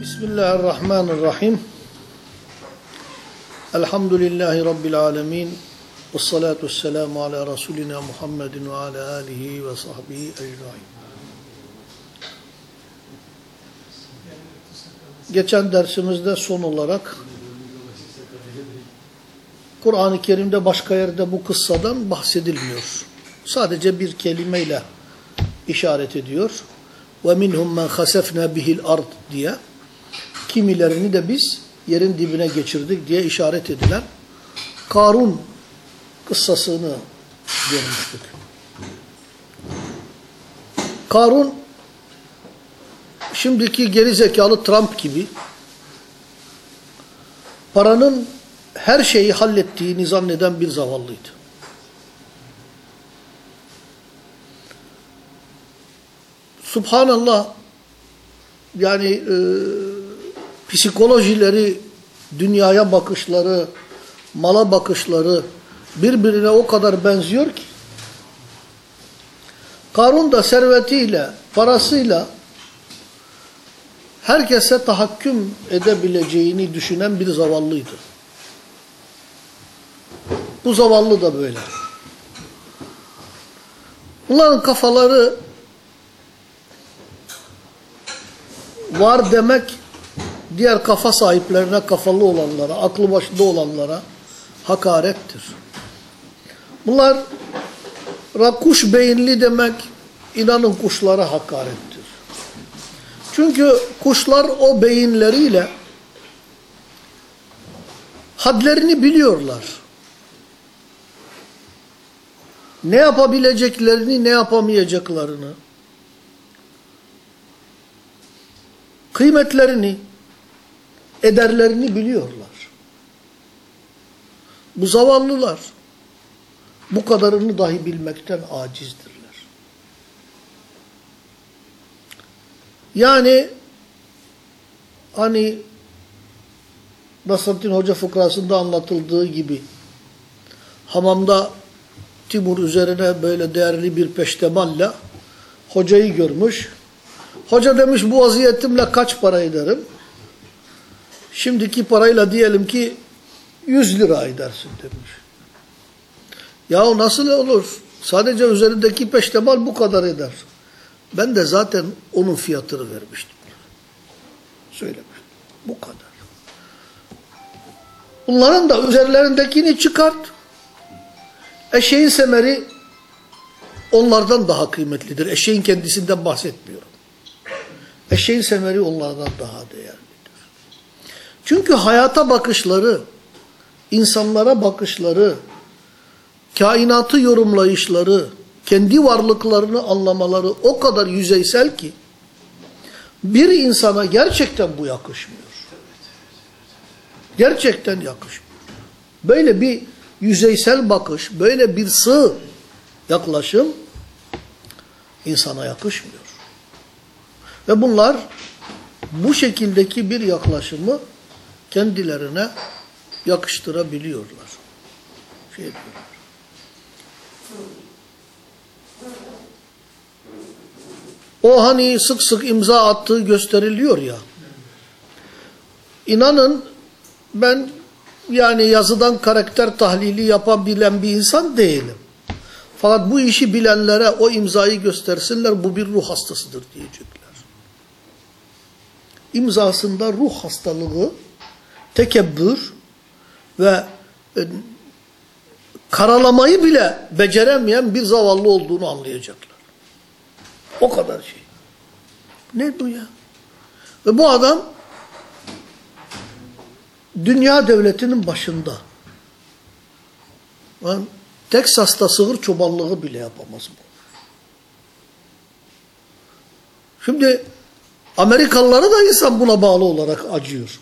Bismillahirrahmanirrahim. Elhamdülillahi Rabbil alemin. Ve salatu vesselamu ala Resulina Muhammedin ve ala alihi ve sahbihi ecmain. Geçen dersimizde son olarak Kur'an-ı Kerim'de başka yerde bu kıssadan bahsedilmiyor. Sadece bir kelimeyle işaret ediyor. Minhum men hasefna bihil ard diye. Kimilerini de biz yerin dibine geçirdik diye işaret edilen Karun kıssasını görmüştük. Karun şimdiki geri zekalı Trump gibi paranın her şeyi hallettiğini zanneden bir zavallıydı. Subhanallah yani e, psikolojileri, dünyaya bakışları, mala bakışları birbirine o kadar benziyor ki Karun da servetiyle, parasıyla herkese tahakküm edebileceğini düşünen bir zavallıydı. Bu zavallı da böyle. Bunların kafaları var demek diğer kafa sahiplerine, kafalı olanlara, aklı başında olanlara hakarettir. Bunlar kuş beyinli demek inanın kuşlara hakarettir. Çünkü kuşlar o beyinleriyle hadlerini biliyorlar. Ne yapabileceklerini, ne yapamayacaklarını, kıymetlerini, ederlerini biliyorlar. Bu zavallılar bu kadarını dahi bilmekten acizdirler. Yani hani Nasrettin Hoca fıkrasında anlatıldığı gibi hamamda Timur üzerine böyle değerli bir peştemalle hocayı görmüş. Hoca demiş bu vaziyetimle kaç para ederim? Şimdiki parayla diyelim ki 100 lira edersin demiş. Yahu nasıl olur? Sadece üzerindeki peştemal bu kadar eder. Ben de zaten onun fiyatını vermiştim. Söylemiştim. Bu kadar. Bunların da üzerlerindekini çıkart. Eşeğin semeri onlardan daha kıymetlidir. Eşeğin kendisinden bahsetmiyorum. Eşeğin semeri onlardan daha değerlidir. Çünkü hayata bakışları, insanlara bakışları, kainatı yorumlayışları, kendi varlıklarını anlamaları o kadar yüzeysel ki bir insana gerçekten bu yakışmıyor. Gerçekten yakışmıyor. Böyle bir yüzeysel bakış, böyle bir sığ yaklaşım insana yakışmıyor. Ve bunlar bu şekildeki bir yaklaşımı kendilerine yakıştırabiliyorlar. Şey yapıyorlar. O hani sık sık imza attığı gösteriliyor ya. İnanın ben yani yazıdan karakter tahlili yapabilen bir insan değilim. Fakat bu işi bilenlere o imzayı göstersinler bu bir ruh hastasıdır diyecekler. İmzasında ruh hastalığı, tekebbür ve e, karalamayı bile beceremeyen bir zavallı olduğunu anlayacaklar. O kadar şey. Ne bu ya? Ve bu adam dünya devletinin başında. Yani Teksas'ta sığır çobanlığı bile yapamaz bu. Şimdi Amerikalıları da insan buna bağlı olarak acıyor.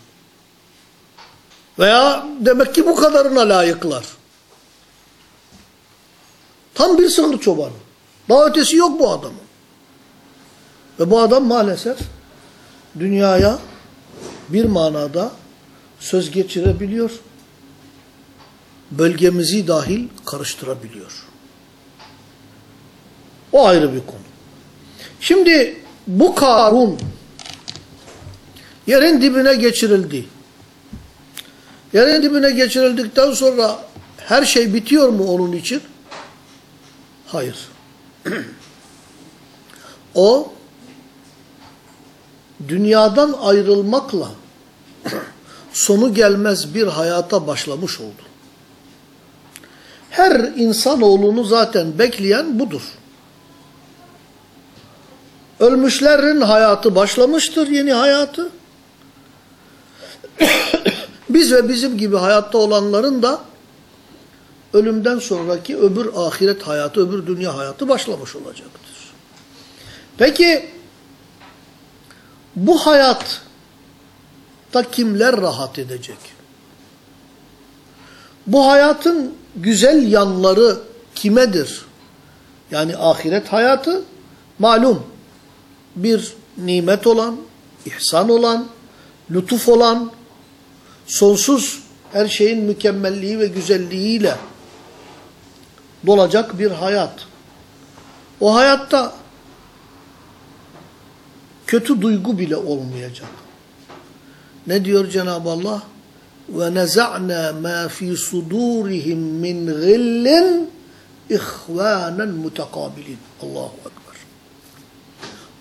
Veya demek ki bu kadarına layıklar. Tam bir sığır çobanı. Daha ötesi yok bu adamın. Ve bu adam maalesef dünyaya bir manada söz geçirebiliyor. Bölgemizi dahil karıştırabiliyor. O ayrı bir konu. Şimdi bu Karun yerin dibine geçirildi. Yerin dibine geçirildikten sonra her şey bitiyor mu onun için? Hayır. o dünyadan ayrılmakla sonu gelmez bir hayata başlamış oldu. Her insanoğlunu zaten bekleyen budur. Ölmüşlerin hayatı başlamıştır, yeni hayatı. Biz ve bizim gibi hayatta olanların da ölümden sonraki öbür ahiret hayatı, öbür dünya hayatı başlamış olacaktır. Peki bu hayatta kimler rahat edecek? Bu hayatın güzel yanları kimedir? Yani ahiret hayatı malum bir nimet olan, ihsan olan, lütuf olan, sonsuz her şeyin mükemmelliği ve güzelliğiyle dolacak bir hayat. O hayatta kötü duygu bile olmayacak. Ne diyor Cenab-ı Allah? Ve nezana ma fi sudurihim min gillin ihvanen mutakabilin. Allahu ekber.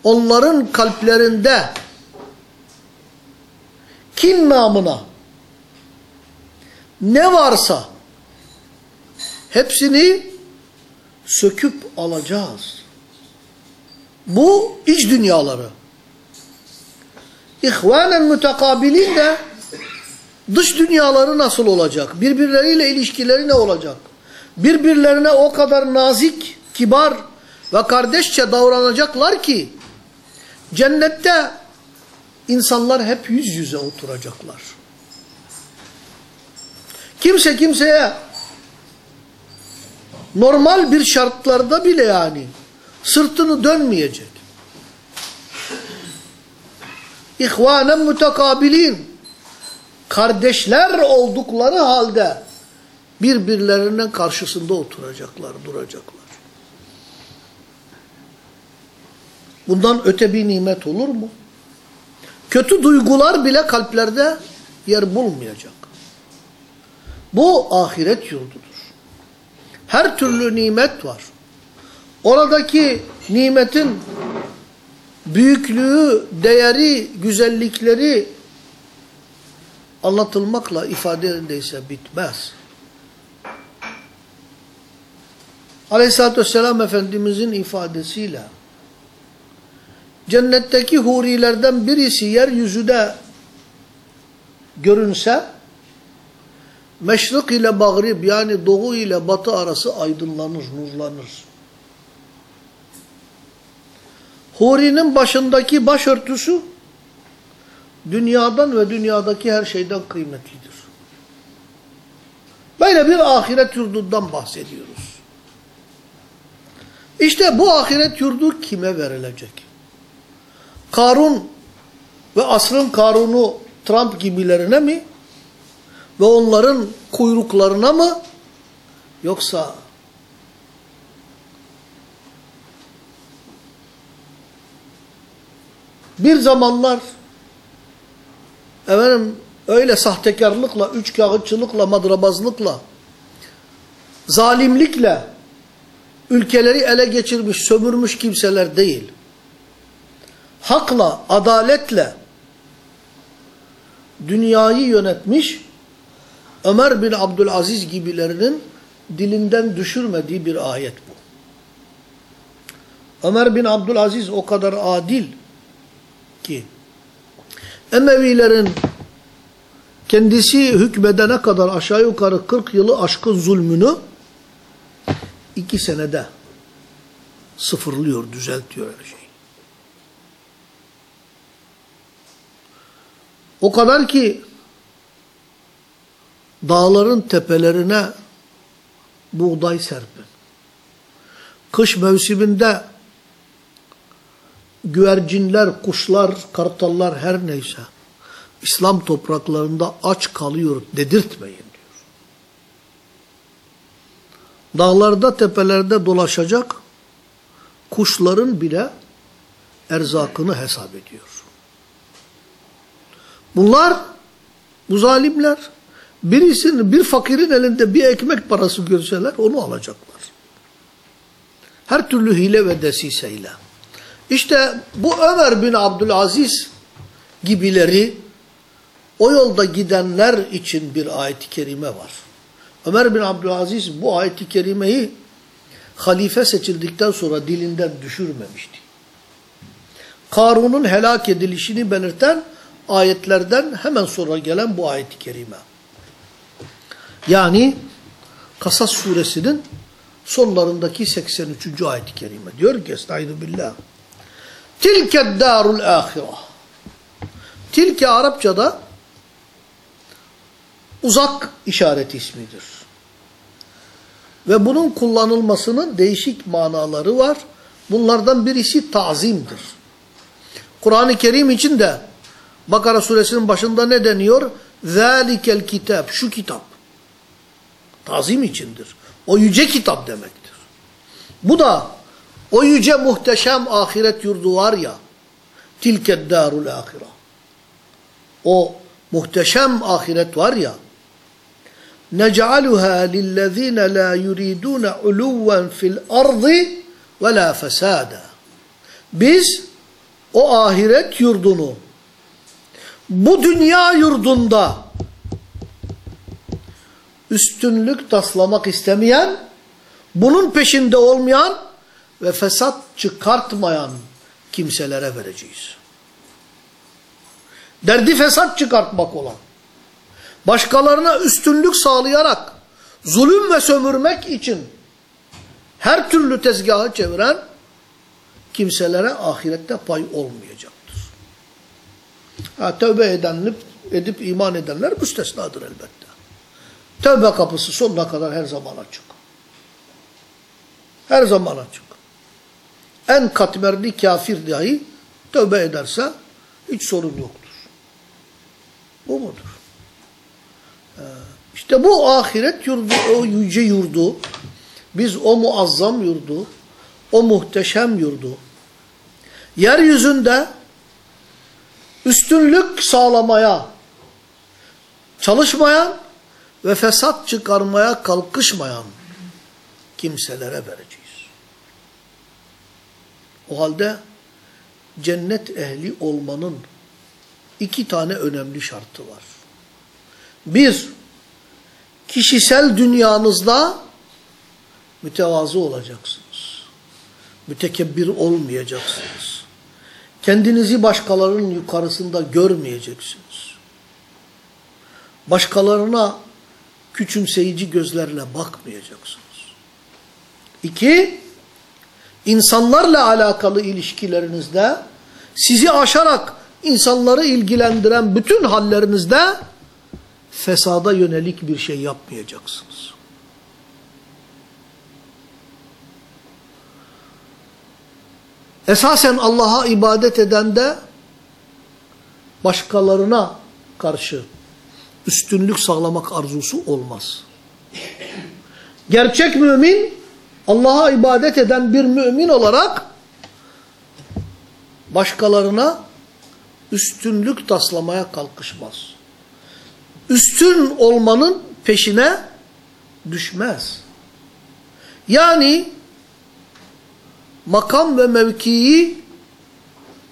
Onların kalplerinde kin namına ne varsa hepsini söküp alacağız. Bu iç dünyaları. İhvanen mütekabilin de dış dünyaları nasıl olacak? Birbirleriyle ilişkileri ne olacak? Birbirlerine o kadar nazik, kibar ve kardeşçe davranacaklar ki cennette insanlar hep yüz yüze oturacaklar. Kimse kimseye normal bir şartlarda bile yani sırtını dönmeyecek. İhvanen mütekabilin kardeşler oldukları halde birbirlerinin karşısında oturacaklar, duracaklar. Bundan öte bir nimet olur mu? Kötü duygular bile kalplerde yer bulmayacak. Bu ahiret yurdudur. Her türlü nimet var. Oradaki nimetin büyüklüğü, değeri, güzellikleri anlatılmakla ifade yerindeyse bitmez. Aleyhisselatü Vesselam Efendimizin ifadesiyle cennetteki hurilerden birisi yeryüzüde görünse meşrik ile mağrib yani doğu ile batı arası aydınlanır, nurlanır. Huri'nin başındaki başörtüsü dünyadan ve dünyadaki her şeyden kıymetlidir. Böyle bir ahiret yurdundan bahsediyoruz. İşte bu ahiret yurdu kime verilecek? Karun ve asrın Karun'u Trump gibilerine mi? Ve onların kuyruklarına mı? Yoksa bir zamanlar efendim öyle sahtekarlıkla, üç kağıtçılıkla, madrabazlıkla, zalimlikle ülkeleri ele geçirmiş, sömürmüş kimseler değil. Hakla, adaletle dünyayı yönetmiş Ömer bin Abdülaziz gibilerinin dilinden düşürmediği bir ayet bu. Ömer bin Abdülaziz o kadar adil ki Emevilerin kendisi hükmedene kadar aşağı yukarı 40 yılı aşkın zulmünü iki senede sıfırlıyor, düzeltiyor her şeyi. O kadar ki dağların tepelerine buğday serpin. Kış mevsiminde güvercinler, kuşlar, kartallar her neyse İslam topraklarında aç kalıyor dedirtmeyin diyor. Dağlarda, tepelerde dolaşacak kuşların bile erzakını hesap ediyor. Bunlar, bu zalimler, birisinin, bir fakirin elinde bir ekmek parası görseler onu alacaklar. Her türlü hile ve desiseyle. İşte bu Ömer bin Abdülaziz gibileri o yolda gidenler için bir ayet-i kerime var. Ömer bin Abdülaziz bu ayet-i kerimeyi halife seçildikten sonra dilinden düşürmemişti. Karun'un helak edilişini belirten ayetlerden hemen sonra gelen bu ayet-i kerime. Yani Kasas suresinin sonlarındaki 83. ayet-i kerime. Diyor ki Estaizu billah. Tilke darul ahira. Tilke Arapçada uzak işareti ismidir. Ve bunun kullanılmasının değişik manaları var. Bunlardan birisi tazimdir. Kur'an-ı Kerim için de Bakara suresinin başında ne deniyor? Zalikel kitap, şu kitap. Tazim içindir. O yüce kitap demektir. Bu da o yüce muhteşem ahiret yurdu var ya tilke darul ahire. O muhteşem ahiret var ya نَجْعَلُهَا لِلَّذ۪ينَ لَا يُرِيدُونَ عُلُوًّا فِي الْأَرْضِ وَلَا فَسَادًا Biz o ahiret yurdunu bu dünya yurdunda üstünlük taslamak istemeyen, bunun peşinde olmayan ve fesat çıkartmayan kimselere vereceğiz. Derdi fesat çıkartmak olan, başkalarına üstünlük sağlayarak, zulüm ve sömürmek için her türlü tezgahı çeviren kimselere ahirette pay olmayacaktır. Ha, tövbe edenler, edip iman edenler müstesnadır elbette. Tövbe kapısı sonuna kadar her zaman açık. Her zaman açık. En katmerli kafir dahi tövbe ederse hiç sorun yoktur. Bu mudur? İşte bu ahiret yurdu, o yüce yurdu, biz o muazzam yurdu, o muhteşem yurdu, yeryüzünde üstünlük sağlamaya çalışmayan ve fesat çıkarmaya kalkışmayan kimselere vereceğiz. O halde cennet ehli olmanın iki tane önemli şartı var. Bir, kişisel dünyanızda mütevazı olacaksınız. Mütekebbir olmayacaksınız. Kendinizi başkalarının yukarısında görmeyeceksiniz. Başkalarına küçümseyici gözlerle bakmayacaksınız. İki, insanlarla alakalı ilişkilerinizde sizi aşarak insanları ilgilendiren bütün hallerinizde fesada yönelik bir şey yapmayacaksınız. Esasen Allah'a ibadet eden de başkalarına karşı üstünlük sağlamak arzusu olmaz. Gerçek mümin Allah'a ibadet eden bir mümin olarak başkalarına üstünlük taslamaya kalkışmaz. Üstün olmanın peşine düşmez. Yani makam ve mevkiyi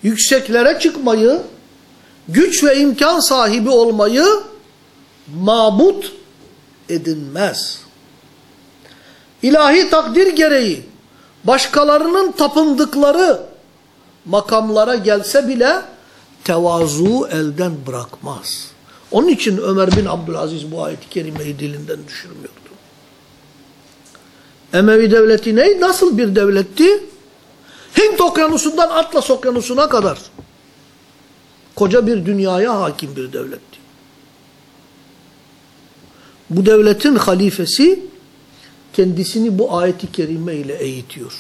yükseklere çıkmayı, güç ve imkan sahibi olmayı mabut edinmez. İlahi takdir gereği başkalarının tapındıkları makamlara gelse bile tevazu elden bırakmaz. Onun için Ömer bin Abdülaziz bu ayet-i kerimeyi dilinden düşürmüyordu. Emevi devleti ne? Nasıl bir devletti? Hint okyanusundan Atlas okyanusuna kadar koca bir dünyaya hakim bir devletti. Bu devletin halifesi kendisini bu ayeti kerime ile eğitiyor.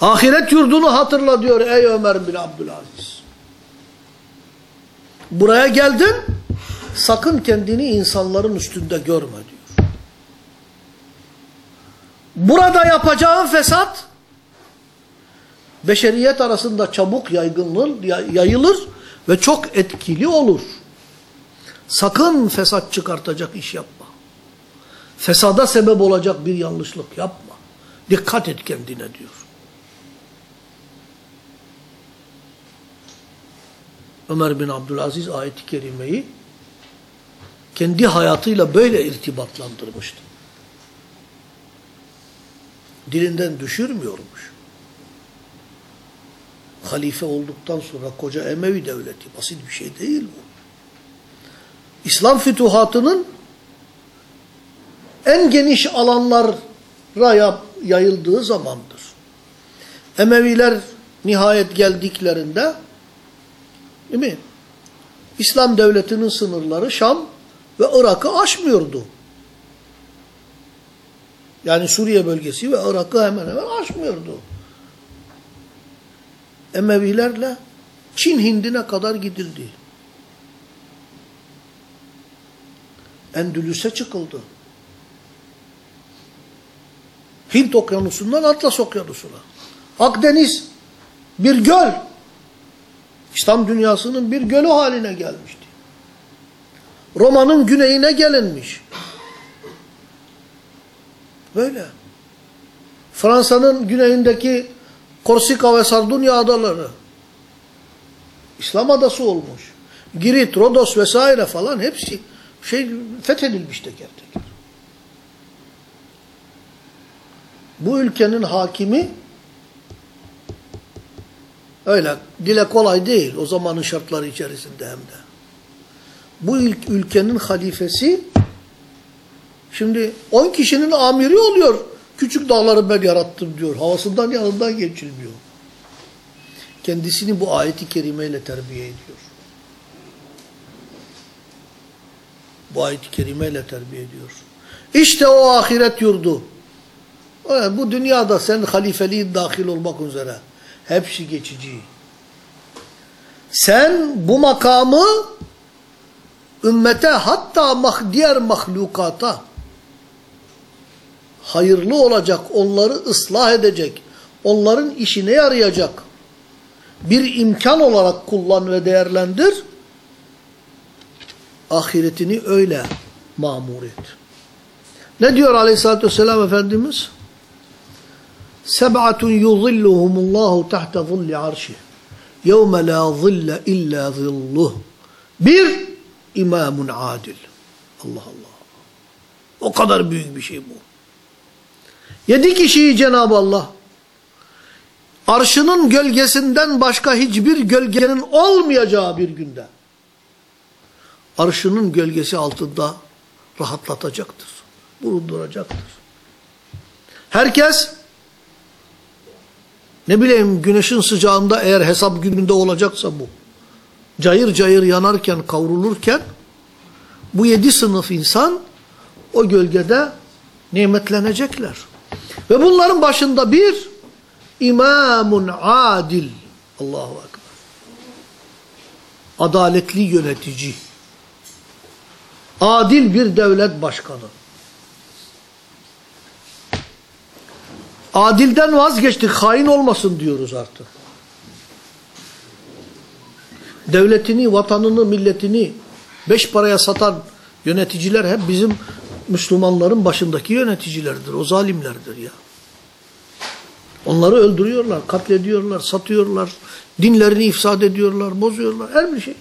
Ahiret yurdunu hatırla diyor ey Ömer bin Abdülaziz. Buraya geldin sakın kendini insanların üstünde görme diyor. Burada yapacağın fesat beşeriyet arasında çabuk yaygınlır, yayılır ve çok etkili olur. Sakın fesat çıkartacak iş yapma. Fesada sebep olacak bir yanlışlık yapma. Dikkat et kendine diyor. Ömer bin Abdülaziz ayet-i kerimeyi kendi hayatıyla böyle irtibatlandırmıştı. Dilinden düşürmüyormuş. Halife olduktan sonra koca Emevi devleti basit bir şey değil bu. İslam fütuhatının en geniş alanlara yayıldığı zamandır. Emeviler nihayet geldiklerinde değil mi? İslam devletinin sınırları Şam ve Irak'ı aşmıyordu. Yani Suriye bölgesi ve Irak'ı hemen hemen aşmıyordu. Emevilerle Çin Hindine kadar gidildi. Endülüs'e çıkıldı. Hint okyanusundan Atlas okyanusuna. Akdeniz bir göl. İslam dünyasının bir gölü haline gelmişti. Roma'nın güneyine gelinmiş. Böyle. Fransa'nın güneyindeki Korsika ve Sardunya adaları İslam adası olmuş. Girit, Rodos vesaire falan hepsi şey fethedilmiş teker teker. Bu ülkenin hakimi öyle dile kolay değil o zamanın şartları içerisinde hem de. Bu ülkenin halifesi şimdi 10 kişinin amiri oluyor. Küçük dağları ben yarattım diyor. Havasından yanından geçilmiyor. Kendisini bu ayeti kerimeyle terbiye ediyor. Bu ayet-i kerimeyle terbiye ediyor. İşte o ahiret yurdu. Bu dünyada sen halifeliğin dahil olmak üzere. Hepsi geçici. Sen bu makamı ümmete hatta diğer mahlukata hayırlı olacak, onları ıslah edecek, onların işine yarayacak bir imkan olarak kullan ve değerlendir. Ahiretini öyle mamur et. Ne diyor aleyhissalatü vesselam Efendimiz? Seb'atun yuzilluhumullahu tahta zilli arşih. Yevme la zille illa zilluh. Bir, imamun adil. Allah Allah. O kadar büyük bir şey bu. Yedi kişiyi Cenab-ı Allah arşının gölgesinden başka hiçbir gölgenin olmayacağı bir günde arşının gölgesi altında rahatlatacaktır. Bulunduracaktır. Herkes ne bileyim güneşin sıcağında eğer hesap gününde olacaksa bu cayır cayır yanarken kavrulurken bu yedi sınıf insan o gölgede nimetlenecekler. Ve bunların başında bir imamun adil. Allahu Ekber. Adaletli yönetici. Adil bir devlet başkanı. Adilden vazgeçtik, hain olmasın diyoruz artık. Devletini, vatanını, milletini beş paraya satan yöneticiler hep bizim Müslümanların başındaki yöneticilerdir. O zalimlerdir ya. Onları öldürüyorlar, katlediyorlar, satıyorlar, dinlerini ifsad ediyorlar, bozuyorlar, her bir şey.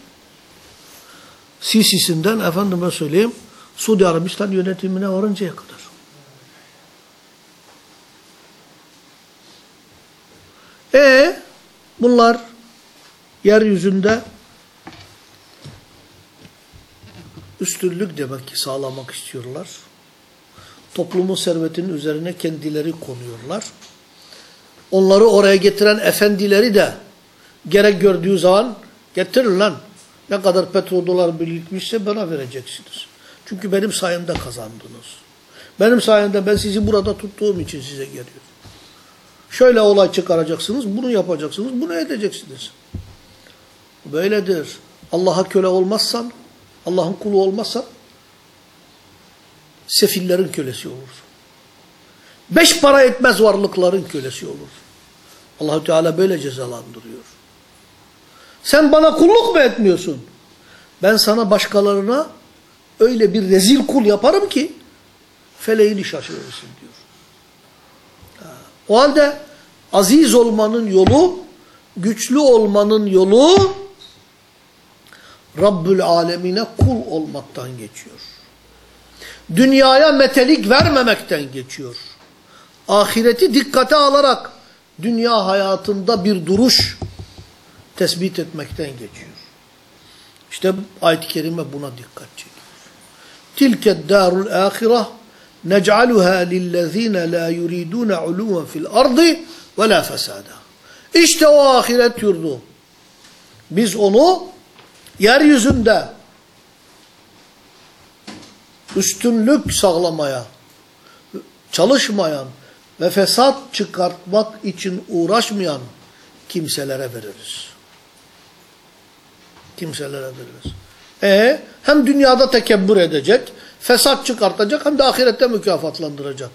Sisi'sinden efendime söyleyeyim Suudi Arabistan yönetimine varıncaya kadar. E bunlar yeryüzünde üstünlük demek ki sağlamak istiyorlar. Toplumun servetinin üzerine kendileri konuyorlar. Onları oraya getiren efendileri de gerek gördüğü zaman getirin lan. Ne kadar petrodolar birikmişse bana vereceksiniz. Çünkü benim sayemde kazandınız. Benim sayemde ben sizi burada tuttuğum için size geliyorum. Şöyle olay çıkaracaksınız, bunu yapacaksınız, bunu edeceksiniz. Böyledir. Allah'a köle olmazsan, Allah'ın kulu olmazsan, sefillerin kölesi olur. Beş para etmez varlıkların kölesi olur. Allahü Teala böyle cezalandırıyor. Sen bana kulluk mu etmiyorsun? Ben sana başkalarına öyle bir rezil kul yaparım ki feleğini şaşırırsın diyor. O halde aziz olmanın yolu, güçlü olmanın yolu Rabbül Alemine kul olmaktan geçiyor. Dünyaya metelik vermemekten geçiyor. Ahireti dikkate alarak dünya hayatında bir duruş tespit etmekten geçiyor. İşte ayet-i kerime buna dikkat çekiyor. Tilke darul ahireh nec'aluha lillezine la yuridun uluven fil ardı ve la fesada. İşte o ahiret yurdu. Biz onu yeryüzünde üstünlük sağlamaya çalışmayan ve fesat çıkartmak için uğraşmayan kimselere veririz. Kimselere veririz. E hem dünyada tekebbür edecek, fesat çıkartacak hem de ahirette mükafatlandıracak.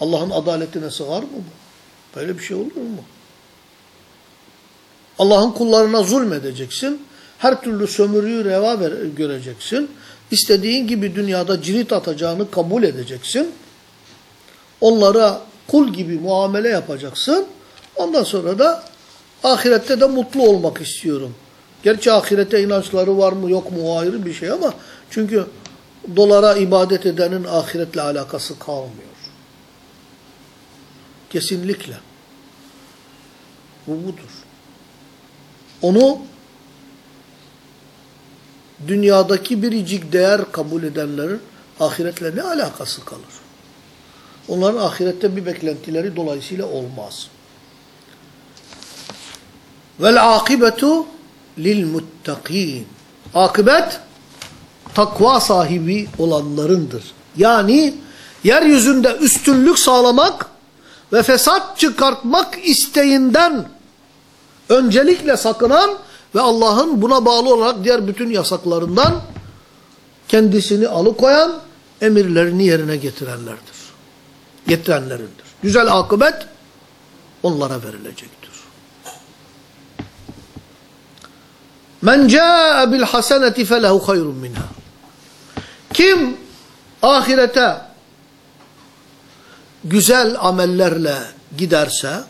Allah'ın adaletine sığar mı bu? Böyle bir şey olur mu? Allah'ın kullarına zulmedeceksin. Her türlü sömürüyü reva ver, göreceksin. İstediğin gibi dünyada cirit atacağını kabul edeceksin. Onlara kul gibi muamele yapacaksın. Ondan sonra da ahirette de mutlu olmak istiyorum. Gerçi ahirete inançları var mı yok mu o ayrı bir şey ama çünkü dolara ibadet edenin ahiretle alakası kalmıyor. Kesinlikle. Bu budur. Onu dünyadaki biricik değer kabul edenlerin ahiretle ne alakası kalır? Onların ahirette bir beklentileri dolayısıyla olmaz. Vel akibetu lil muttakin. Akıbet takva sahibi olanlarındır. Yani yeryüzünde üstünlük sağlamak ve fesat çıkartmak isteğinden öncelikle sakınan ve Allah'ın buna bağlı olarak diğer bütün yasaklarından kendisini alıkoyan emirlerini yerine getirenlerdir. Getirenlerindir. Güzel akıbet onlara verilecektir. Men ca'e bil haseneti felehu hayrun minha. Kim ahirete güzel amellerle giderse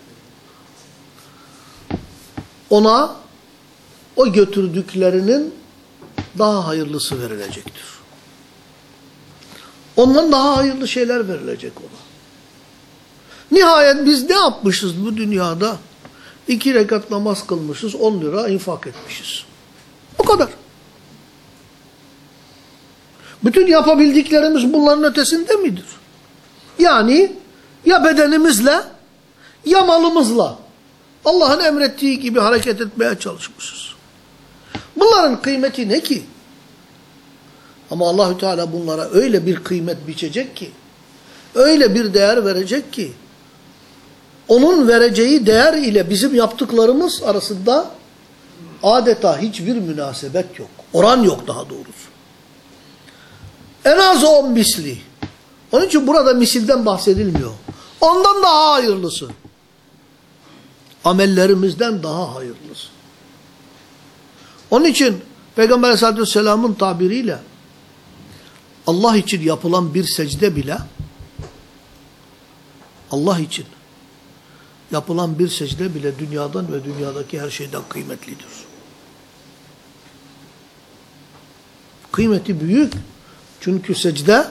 ona o götürdüklerinin daha hayırlısı verilecektir. Ondan daha hayırlı şeyler verilecek ona. Nihayet biz ne yapmışız bu dünyada? İki rekat namaz kılmışız, on lira infak etmişiz. O kadar. Bütün yapabildiklerimiz bunların ötesinde midir? Yani ya bedenimizle ya malımızla Allah'ın emrettiği gibi hareket etmeye çalışmışız. Bunların kıymeti ne ki? Ama Allahü Teala bunlara öyle bir kıymet biçecek ki, öyle bir değer verecek ki, onun vereceği değer ile bizim yaptıklarımız arasında adeta hiçbir münasebet yok. Oran yok daha doğrusu. En az on misli. Onun için burada misilden bahsedilmiyor. Ondan daha hayırlısı. Amellerimizden daha hayırlısı. Onun için Peygamber Aleyhisselatü Vesselam'ın tabiriyle Allah için yapılan bir secde bile Allah için yapılan bir secde bile dünyadan ve dünyadaki her şeyden kıymetlidir. Kıymeti büyük. Çünkü secde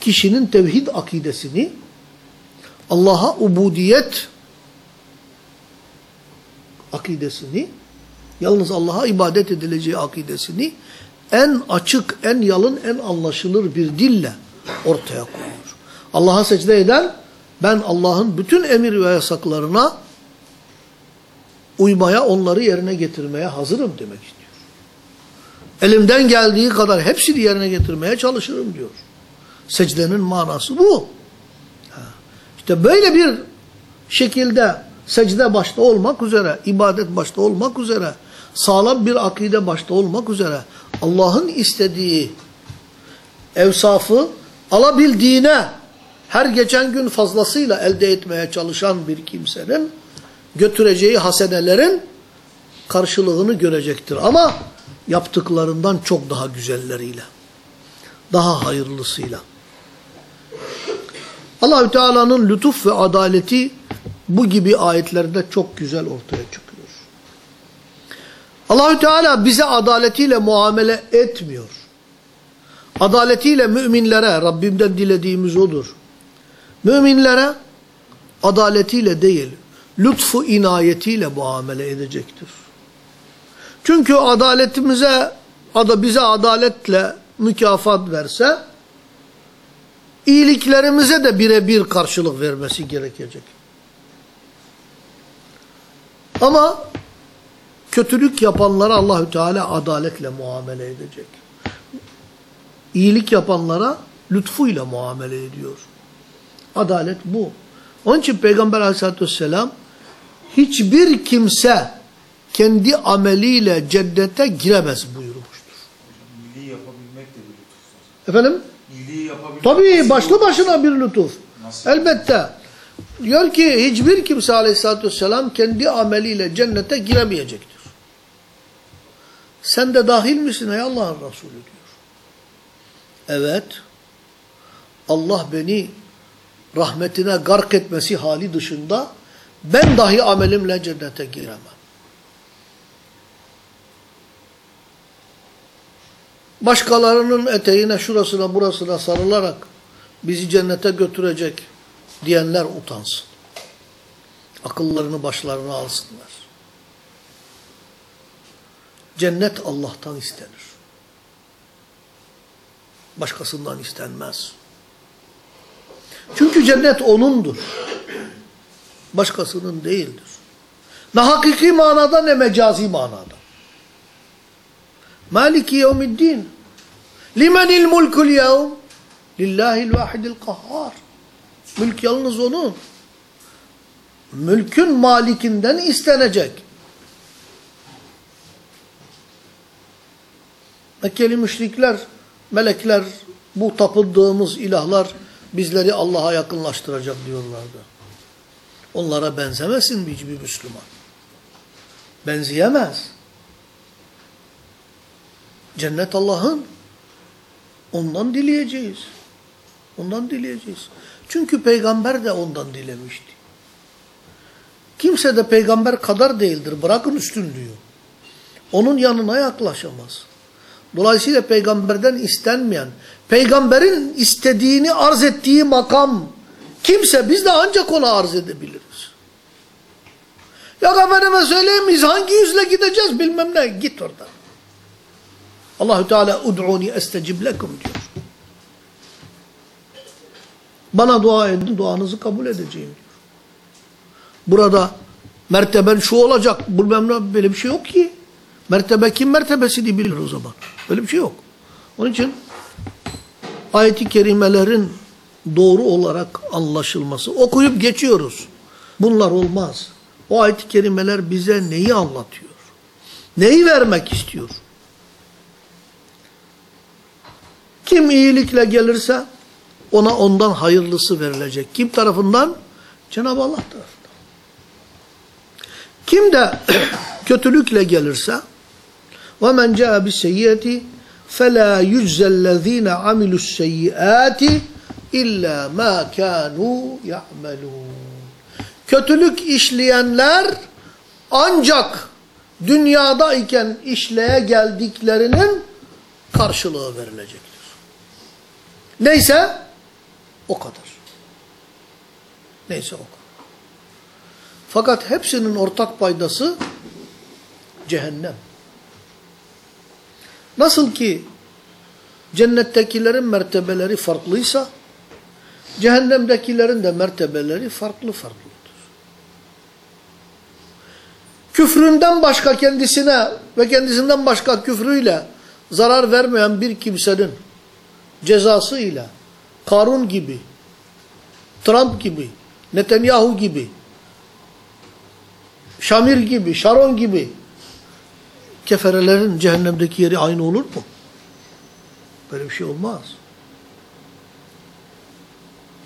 kişinin tevhid akidesini Allah'a ubudiyet akidesini yalnız Allah'a ibadet edileceği akidesini en açık, en yalın, en anlaşılır bir dille ortaya koyuyor. Allah'a secde eden ben Allah'ın bütün emir ve yasaklarına uymaya, onları yerine getirmeye hazırım demek istiyor. Elimden geldiği kadar hepsini yerine getirmeye çalışırım diyor. Secdenin manası bu. İşte böyle bir şekilde secde başta olmak üzere, ibadet başta olmak üzere, sağlam bir akide başta olmak üzere Allah'ın istediği evsafı alabildiğine her geçen gün fazlasıyla elde etmeye çalışan bir kimsenin götüreceği hasenelerin karşılığını görecektir. Ama yaptıklarından çok daha güzelleriyle, daha hayırlısıyla. Allahü Teala'nın lütuf ve adaleti bu gibi ayetlerde çok güzel ortaya çıkıyor. Allahü Teala bize adaletiyle muamele etmiyor. Adaletiyle müminlere, Rabbimden dilediğimiz odur. Müminlere adaletiyle değil, lütfu inayetiyle muamele edecektir. Çünkü adaletimize, bize adaletle mükafat verse, iyiliklerimize de birebir karşılık vermesi gerekecek. Ama kötülük yapanlara Allahü Teala adaletle muamele edecek. İyilik yapanlara lütfuyla muamele ediyor. Adalet bu. Onun için Peygamber aleyhissalatü vesselam hiçbir kimse kendi ameliyle cennete giremez buyurmuştur. İyiliği yapabilmek de bir lütuf. Efendim? İyiliği yapabilmek Tabii başlı başına bir lütuf. Nasıl? Elbette. Diyor ki hiçbir kimse aleyhissalatü vesselam kendi ameliyle cennete giremeyecektir. Sen de dahil misin ey Allah'ın Resulü diyor. Evet. Allah beni rahmetine gark etmesi hali dışında ben dahi amelimle cennete giremem. Başkalarının eteğine şurasına burasına sarılarak bizi cennete götürecek diyenler utansın. Akıllarını başlarına alsınlar. Cennet Allah'tan istenir. Başkasından istenmez. Çünkü cennet O'nundur. Başkasının değildir. Ne hakiki manada ne mecazi manada. Maliki yevmiddin. Limenil mulkul yevm? Lillahil vahidil kahhar. Mülk yalnız onun. Mülkün malikinden istenecek. Mekkeli müşrikler, melekler, bu tapındığımız ilahlar bizleri Allah'a yakınlaştıracak diyorlardı. Onlara benzemesin hiçbir Müslüman. Benzeyemez. Cennet Allah'ın. Ondan dileyeceğiz. Ondan dileyeceğiz. Çünkü peygamber de ondan dilemişti. Kimse de peygamber kadar değildir. Bırakın üstünlüğü. Onun yanına yaklaşamaz. Dolayısıyla peygamberden istenmeyen, peygamberin istediğini arz ettiği makam kimse biz de ancak ona arz edebiliriz. Ya efendime söyleyeyim miyiz? Hangi yüzle gideceğiz bilmem ne. Git oradan. Allahü Teala ud'uni estecib lekum diyor. Bana dua edin, duanızı kabul edeceğim diyor. Burada merteben şu olacak, bilmem ne böyle bir şey yok ki. Mertebe kim mertebesini bilir o zaman. Öyle bir şey yok. Onun için ayet-i kerimelerin doğru olarak anlaşılması. Okuyup geçiyoruz. Bunlar olmaz. O ayet-i kerimeler bize neyi anlatıyor? Neyi vermek istiyor? Kim iyilikle gelirse ona ondan hayırlısı verilecek. Kim tarafından? Cenab-ı Allah tarafından. Kim de kötülükle gelirse وَمَنْ جَاءَ بِالسَّيِّئَةِ فَلَا يُجْزَ الَّذ۪ينَ عَمِلُوا السَّيِّئَاتِ اِلَّا مَا كَانُوا يَعْمَلُونَ Kötülük işleyenler ancak dünyada iken işleye geldiklerinin karşılığı verilecek. Neyse o kadar. Neyse o kadar. Fakat hepsinin ortak paydası cehennem. Nasıl ki cennettekilerin mertebeleri farklıysa cehennemdekilerin de mertebeleri farklı farklıdır. Küfründen başka kendisine ve kendisinden başka küfrüyle zarar vermeyen bir kimsenin cezası ile Karun gibi, Trump gibi, Netanyahu gibi, Şamir gibi, Şaron gibi keferelerin cehennemdeki yeri aynı olur mu? Böyle bir şey olmaz.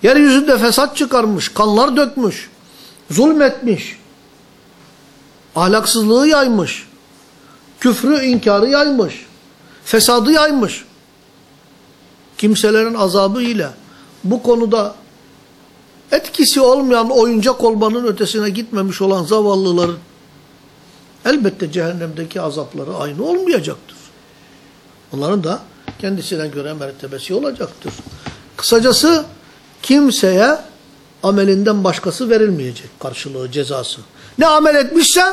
Yeryüzünde fesat çıkarmış, kanlar dökmüş, zulmetmiş, ahlaksızlığı yaymış, küfrü, inkarı yaymış, fesadı yaymış. Kimselerin azabı ile bu konuda etkisi olmayan oyuncak olmanın ötesine gitmemiş olan zavallıların elbette cehennemdeki azapları aynı olmayacaktır. Onların da kendisine göre mertebesi olacaktır. Kısacası kimseye amelinden başkası verilmeyecek karşılığı, cezası. Ne amel etmişse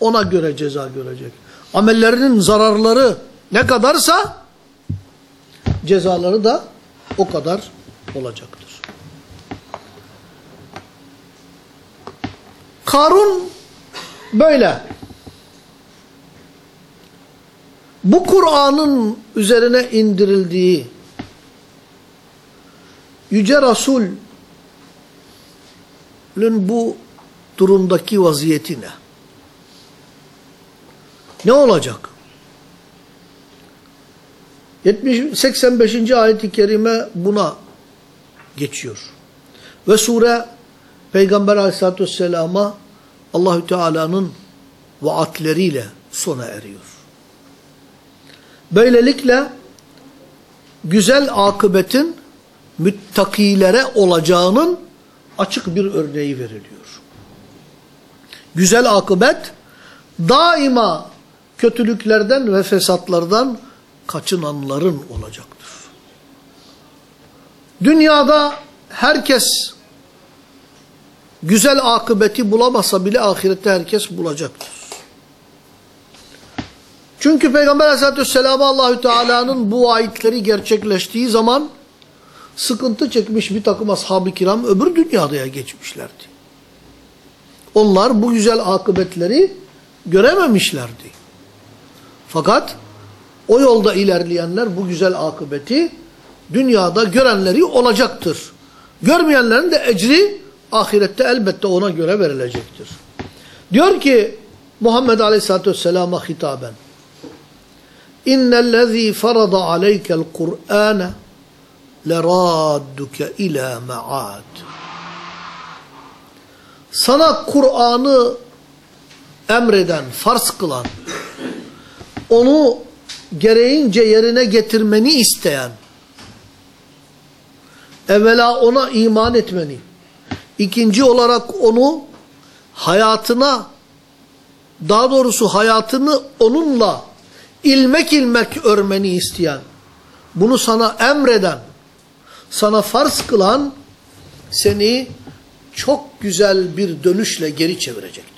ona göre ceza görecek. Amellerinin zararları ne kadarsa cezaları da o kadar olacaktır. Karun böyle. Bu Kur'an'ın üzerine indirildiği Yüce Resul'ün bu durumdaki vaziyeti ne? Ne olacak? 70, 85. ayet-i kerime buna geçiyor. Ve sure Peygamber aleyhissalatü vesselama Allahü Teala'nın vaatleriyle sona eriyor. Böylelikle güzel akıbetin müttakilere olacağının açık bir örneği veriliyor. Güzel akıbet daima kötülüklerden ve fesatlardan kaçınanların olacaktır. Dünyada herkes güzel akıbeti bulamasa bile ahirette herkes bulacaktır. Çünkü Peygamber Aleyhisselatü Vesselam'a Allahü Teala'nın bu ayetleri gerçekleştiği zaman sıkıntı çekmiş bir takım ashab-ı kiram öbür dünyadaya geçmişlerdi. Onlar bu güzel akıbetleri görememişlerdi. Fakat o yolda ilerleyenler bu güzel akıbeti dünyada görenleri olacaktır. Görmeyenlerin de ecri ahirette elbette ona göre verilecektir. Diyor ki Muhammed Aleyhisselatü Vesselam'a hitaben İnnellezî farada aleykel Kur'âne leradduke ilâ me'ad Sana Kur'an'ı emreden, farz kılan, onu gereğince yerine getirmeni isteyen, evvela ona iman etmeni, ikinci olarak onu hayatına, daha doğrusu hayatını onunla ilmek ilmek örmeni isteyen, bunu sana emreden, sana farz kılan, seni çok güzel bir dönüşle geri çevirecektir.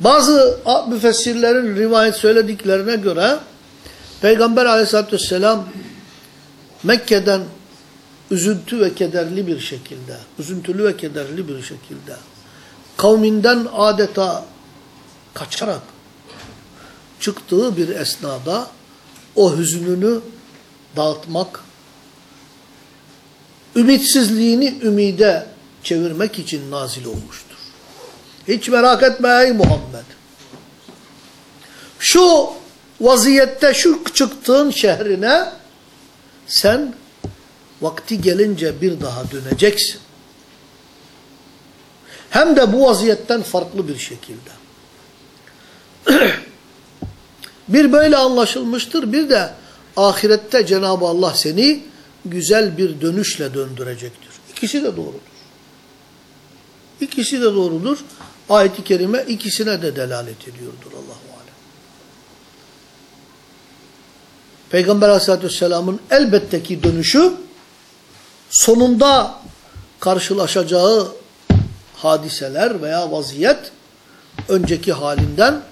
Bazı müfessirlerin rivayet söylediklerine göre Peygamber aleyhissalatü vesselam Mekke'den üzüntü ve kederli bir şekilde, üzüntülü ve kederli bir şekilde kavminden adeta kaçarak çıktığı bir esnada o hüznünü dağıtmak, ümitsizliğini ümide çevirmek için nazil olmuştur. Hiç merak etme ey Muhammed. Şu vaziyette şu çıktığın şehrine sen vakti gelince bir daha döneceksin. Hem de bu vaziyetten farklı bir şekilde. bir böyle anlaşılmıştır. Bir de ahirette Cenab-ı Allah seni güzel bir dönüşle döndürecektir. İkisi de doğrudur. İkisi de doğrudur. Ayet-i kerime ikisine de delalet ediyordur Allahu alem. Peygamber Aleyhisselatü Vesselam'ın elbette ki dönüşü sonunda karşılaşacağı hadiseler veya vaziyet önceki halinden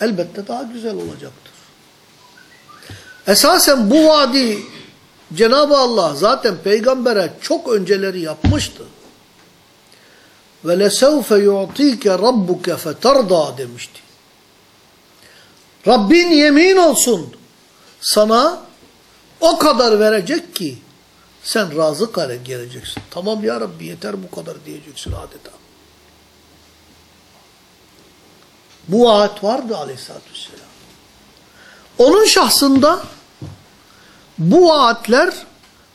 elbette daha güzel olacaktır. Esasen bu vadi Cenab-ı Allah zaten peygambere çok önceleri yapmıştı. Ve lesevfe yu'tike rabbuke feterda demişti. Rabbin yemin olsun sana o kadar verecek ki sen razı hale geleceksin. Tamam ya Rabbi yeter bu kadar diyeceksin adeta. Bu ayet vardı aleyhissalatü vesselam. Onun şahsında Bu vaatler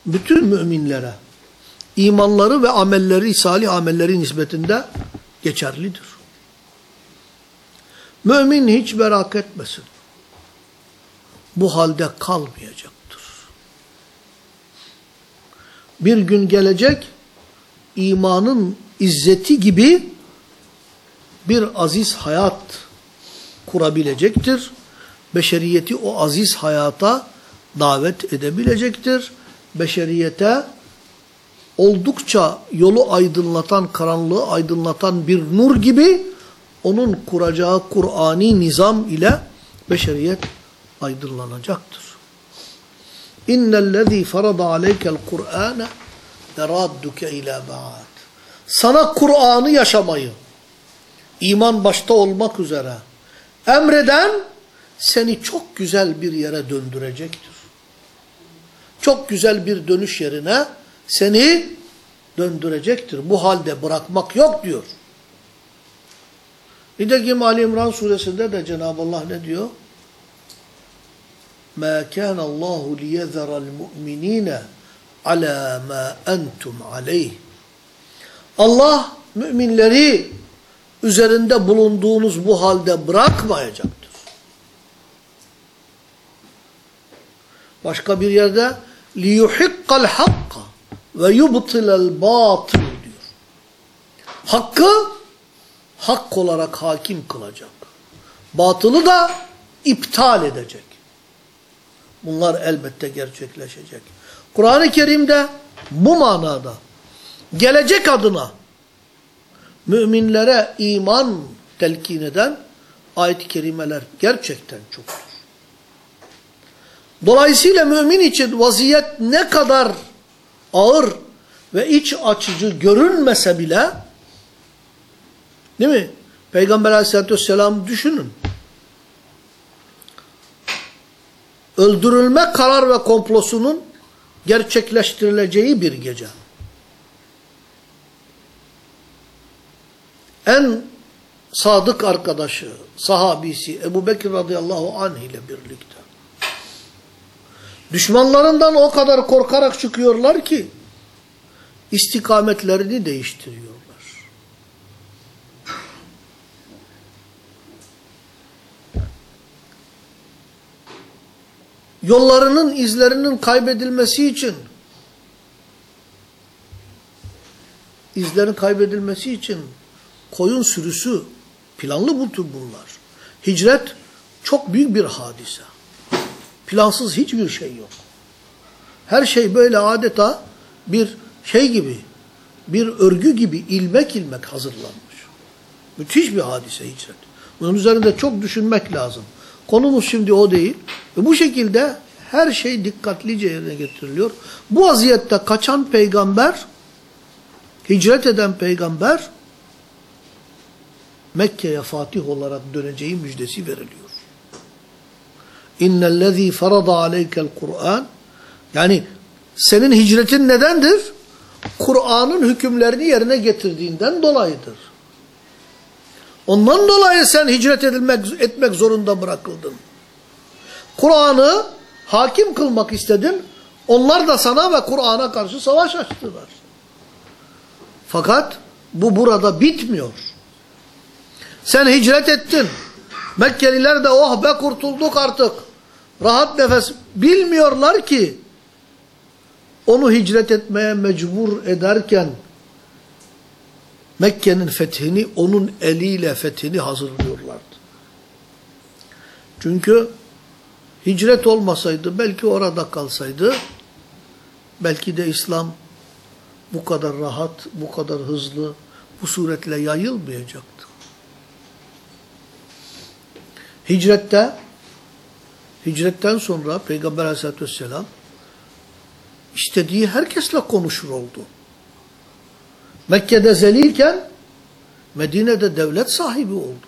bütün müminlere imanları ve amelleri, salih amelleri nispetinde geçerlidir. Mümin hiç merak etmesin. Bu halde kalmayacaktır. Bir gün gelecek imanın izzeti gibi bir aziz hayat kurabilecektir. Beşeriyeti o aziz hayata davet edebilecektir. Beşeriyete oldukça yolu aydınlatan, karanlığı aydınlatan bir nur gibi onun kuracağı Kur'ani nizam ile beşeriyet aydınlanacaktır. İnnellezî farada aleykel Kur'âne leradduke ilâ ba'd. Sana Kur'an'ı yaşamayı, iman başta olmak üzere emreden seni çok güzel bir yere döndürecektir. Çok güzel bir dönüş yerine seni döndürecektir. Bu halde bırakmak yok diyor. Nitekim Ali İmran suresinde de Cenab-ı Allah ne diyor? مَا كَانَ اللّٰهُ لِيَذَرَ الْمُؤْمِنِينَ عَلَى مَا أَنْتُمْ عَلَيْهِ Allah müminleri üzerinde bulunduğunuz bu halde bırakmayacaktır. Başka bir yerde لِيُحِقَّ الْحَقَّ ve yubtilel batıl diyor. Hakkı hak olarak hakim kılacak. Batılı da iptal edecek. Bunlar elbette gerçekleşecek. Kur'an-ı Kerim'de bu manada gelecek adına müminlere iman telkin eden ayet-i kerimeler gerçekten çoktur. Dolayısıyla mümin için vaziyet ne kadar ağır ve iç açıcı görünmese bile değil mi? Peygamber aleyhissalatü vesselam düşünün. Öldürülme karar ve komplosunun gerçekleştirileceği bir gece. En sadık arkadaşı, sahabisi Ebu Bekir radıyallahu anh ile birlikte. Düşmanlarından o kadar korkarak çıkıyorlar ki istikametlerini değiştiriyorlar. Yollarının izlerinin kaybedilmesi için izlerin kaybedilmesi için koyun sürüsü planlı bu tür bunlar. Hicret çok büyük bir hadise. Plansız hiçbir şey yok. Her şey böyle adeta bir şey gibi, bir örgü gibi ilmek ilmek hazırlanmış. Müthiş bir hadise hicret. Bunun üzerinde çok düşünmek lazım. Konumuz şimdi o değil. Ve bu şekilde her şey dikkatlice yerine getiriliyor. Bu vaziyette kaçan peygamber, hicret eden peygamber, Mekke'ye Fatih olarak döneceği müjdesi veriliyor. İnnellezî farada aleykel Kur'an yani senin hicretin nedendir? Kur'an'ın hükümlerini yerine getirdiğinden dolayıdır. Ondan dolayı sen hicret edilmek, etmek zorunda bırakıldın. Kur'an'ı hakim kılmak istedin. Onlar da sana ve Kur'an'a karşı savaş açtılar. Fakat bu burada bitmiyor. Sen hicret ettin. Mekkeliler de oh be kurtulduk artık. Rahat nefes. Bilmiyorlar ki onu hicret etmeye mecbur ederken Mekke'nin fethini onun eliyle fethini hazırlıyorlardı. Çünkü hicret olmasaydı belki orada kalsaydı belki de İslam bu kadar rahat, bu kadar hızlı, bu suretle yayılmayacaktı. Hicrette, hicretten sonra Peygamber aleyhissalatü vesselam istediği herkesle konuşur oldu. Mekke'de zelilken Medine'de devlet sahibi oldu.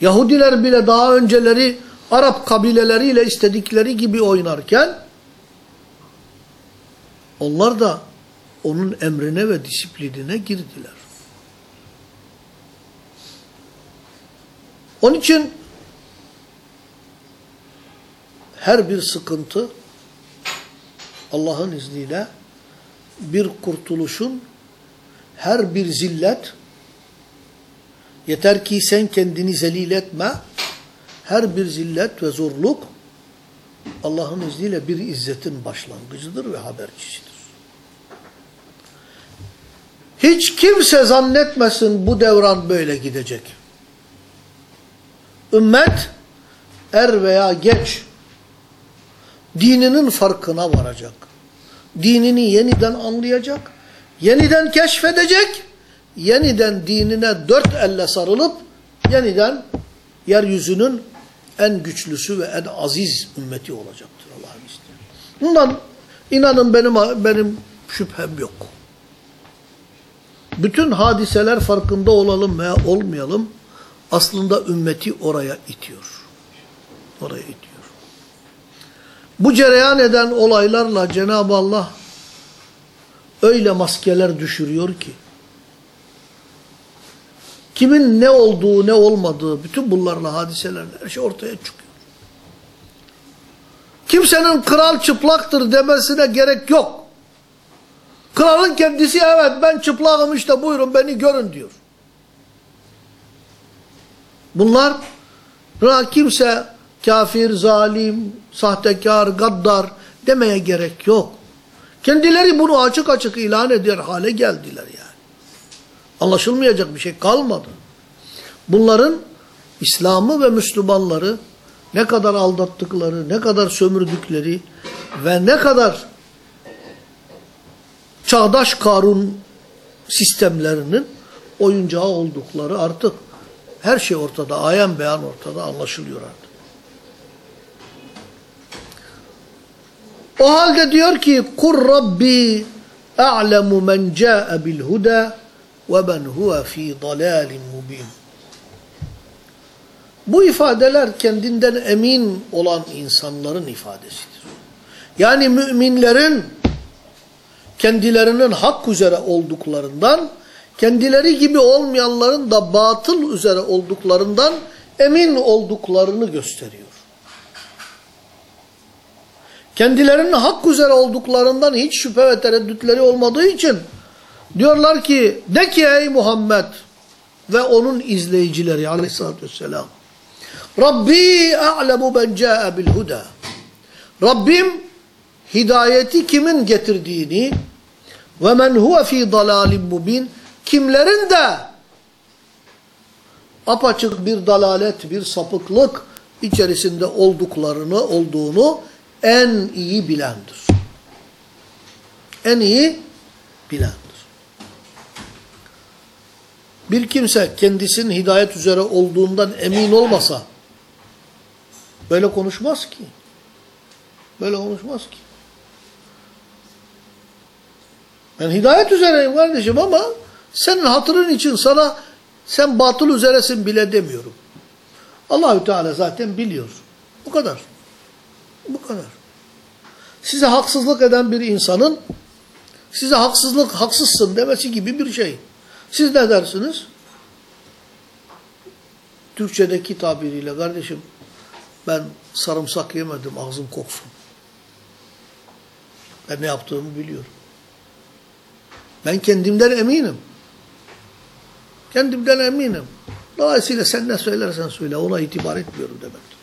Yahudiler bile daha önceleri Arap kabileleriyle istedikleri gibi oynarken onlar da onun emrine ve disiplinine girdiler. Onun için her bir sıkıntı Allah'ın izniyle bir kurtuluşun her bir zillet yeter ki sen kendini zelil etme her bir zillet ve zorluk Allah'ın izniyle bir izzetin başlangıcıdır ve habercisidir. Hiç kimse zannetmesin bu devran böyle gidecek. Ümmet er veya geç dininin farkına varacak. Dinini yeniden anlayacak, yeniden keşfedecek, yeniden dinine dört elle sarılıp yeniden yeryüzünün en güçlüsü ve en aziz ümmeti olacaktır Allah'ın izniyle. Bundan inanın benim benim şüphem yok. Bütün hadiseler farkında olalım veya olmayalım aslında ümmeti oraya itiyor. Oraya itiyor. Bu cereyan eden olaylarla Cenab-ı Allah öyle maskeler düşürüyor ki kimin ne olduğu ne olmadığı bütün bunlarla hadiselerle her şey ortaya çıkıyor. Kimsenin kral çıplaktır demesine gerek yok. Kralın kendisi evet ben çıplakım işte buyurun beni görün diyor. Bunlar kimse kafir, zalim, sahtekar, gaddar demeye gerek yok. Kendileri bunu açık açık ilan eder hale geldiler yani. Anlaşılmayacak bir şey kalmadı. Bunların İslam'ı ve Müslümanları ne kadar aldattıkları, ne kadar sömürdükleri ve ne kadar çağdaş Karun sistemlerinin oyuncağı oldukları artık her şey ortada, ayan beyan ortada anlaşılıyor artık. O halde diyor ki kur Rabbi a'lemu men ca'e bil huda ve men huve fi dalalin mubin. Bu ifadeler kendinden emin olan insanların ifadesidir. Yani müminlerin kendilerinin hak üzere olduklarından, kendileri gibi olmayanların da batıl üzere olduklarından emin olduklarını gösteriyor. Kendilerinin hak üzere olduklarından hiç şüphe ve tereddütleri olmadığı için diyorlar ki de ki ey Muhammed ve onun izleyicileri aleyhissalatü vesselam Rabbi a'lemu ben ca'e bil huda Rabbim hidayeti kimin getirdiğini ve men huve fi dalalin mubin kimlerin de apaçık bir dalalet, bir sapıklık içerisinde olduklarını, olduğunu en iyi bilendir. En iyi bilendir. Bir kimse kendisinin hidayet üzere olduğundan emin olmasa böyle konuşmaz ki. Böyle konuşmaz ki. Ben hidayet üzereyim kardeşim ama senin hatırın için sana sen batıl üzeresin bile demiyorum. Allahü Teala zaten biliyor. Bu kadar. Bu kadar. Size haksızlık eden bir insanın size haksızlık haksızsın demesi gibi bir şey. Siz ne dersiniz? Türkçedeki tabiriyle kardeşim ben sarımsak yemedim ağzım koksun. Ben ne yaptığımı biliyorum. Ben kendimden eminim. Kendimden eminim. Dolayısıyla sen ne söylersen söyle ona itibar etmiyorum demektir.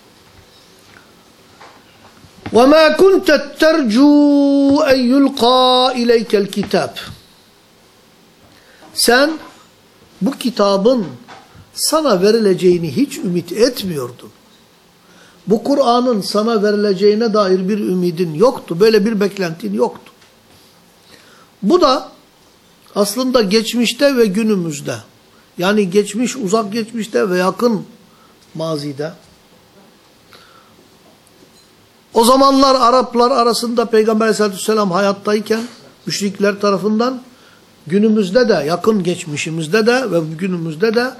وَمَا كُنْتَ تَرْجُوا اَنْ يُلْقَى اِلَيْكَ الْكِتَابِ Sen bu kitabın sana verileceğini hiç ümit etmiyordun. Bu Kur'an'ın sana verileceğine dair bir ümidin yoktu. Böyle bir beklentin yoktu. Bu da aslında geçmişte ve günümüzde yani geçmiş, uzak geçmişte ve yakın mazide o zamanlar Araplar arasında Peygamber aleyhissalatü vesselam hayattayken müşrikler tarafından günümüzde de, yakın geçmişimizde de ve günümüzde de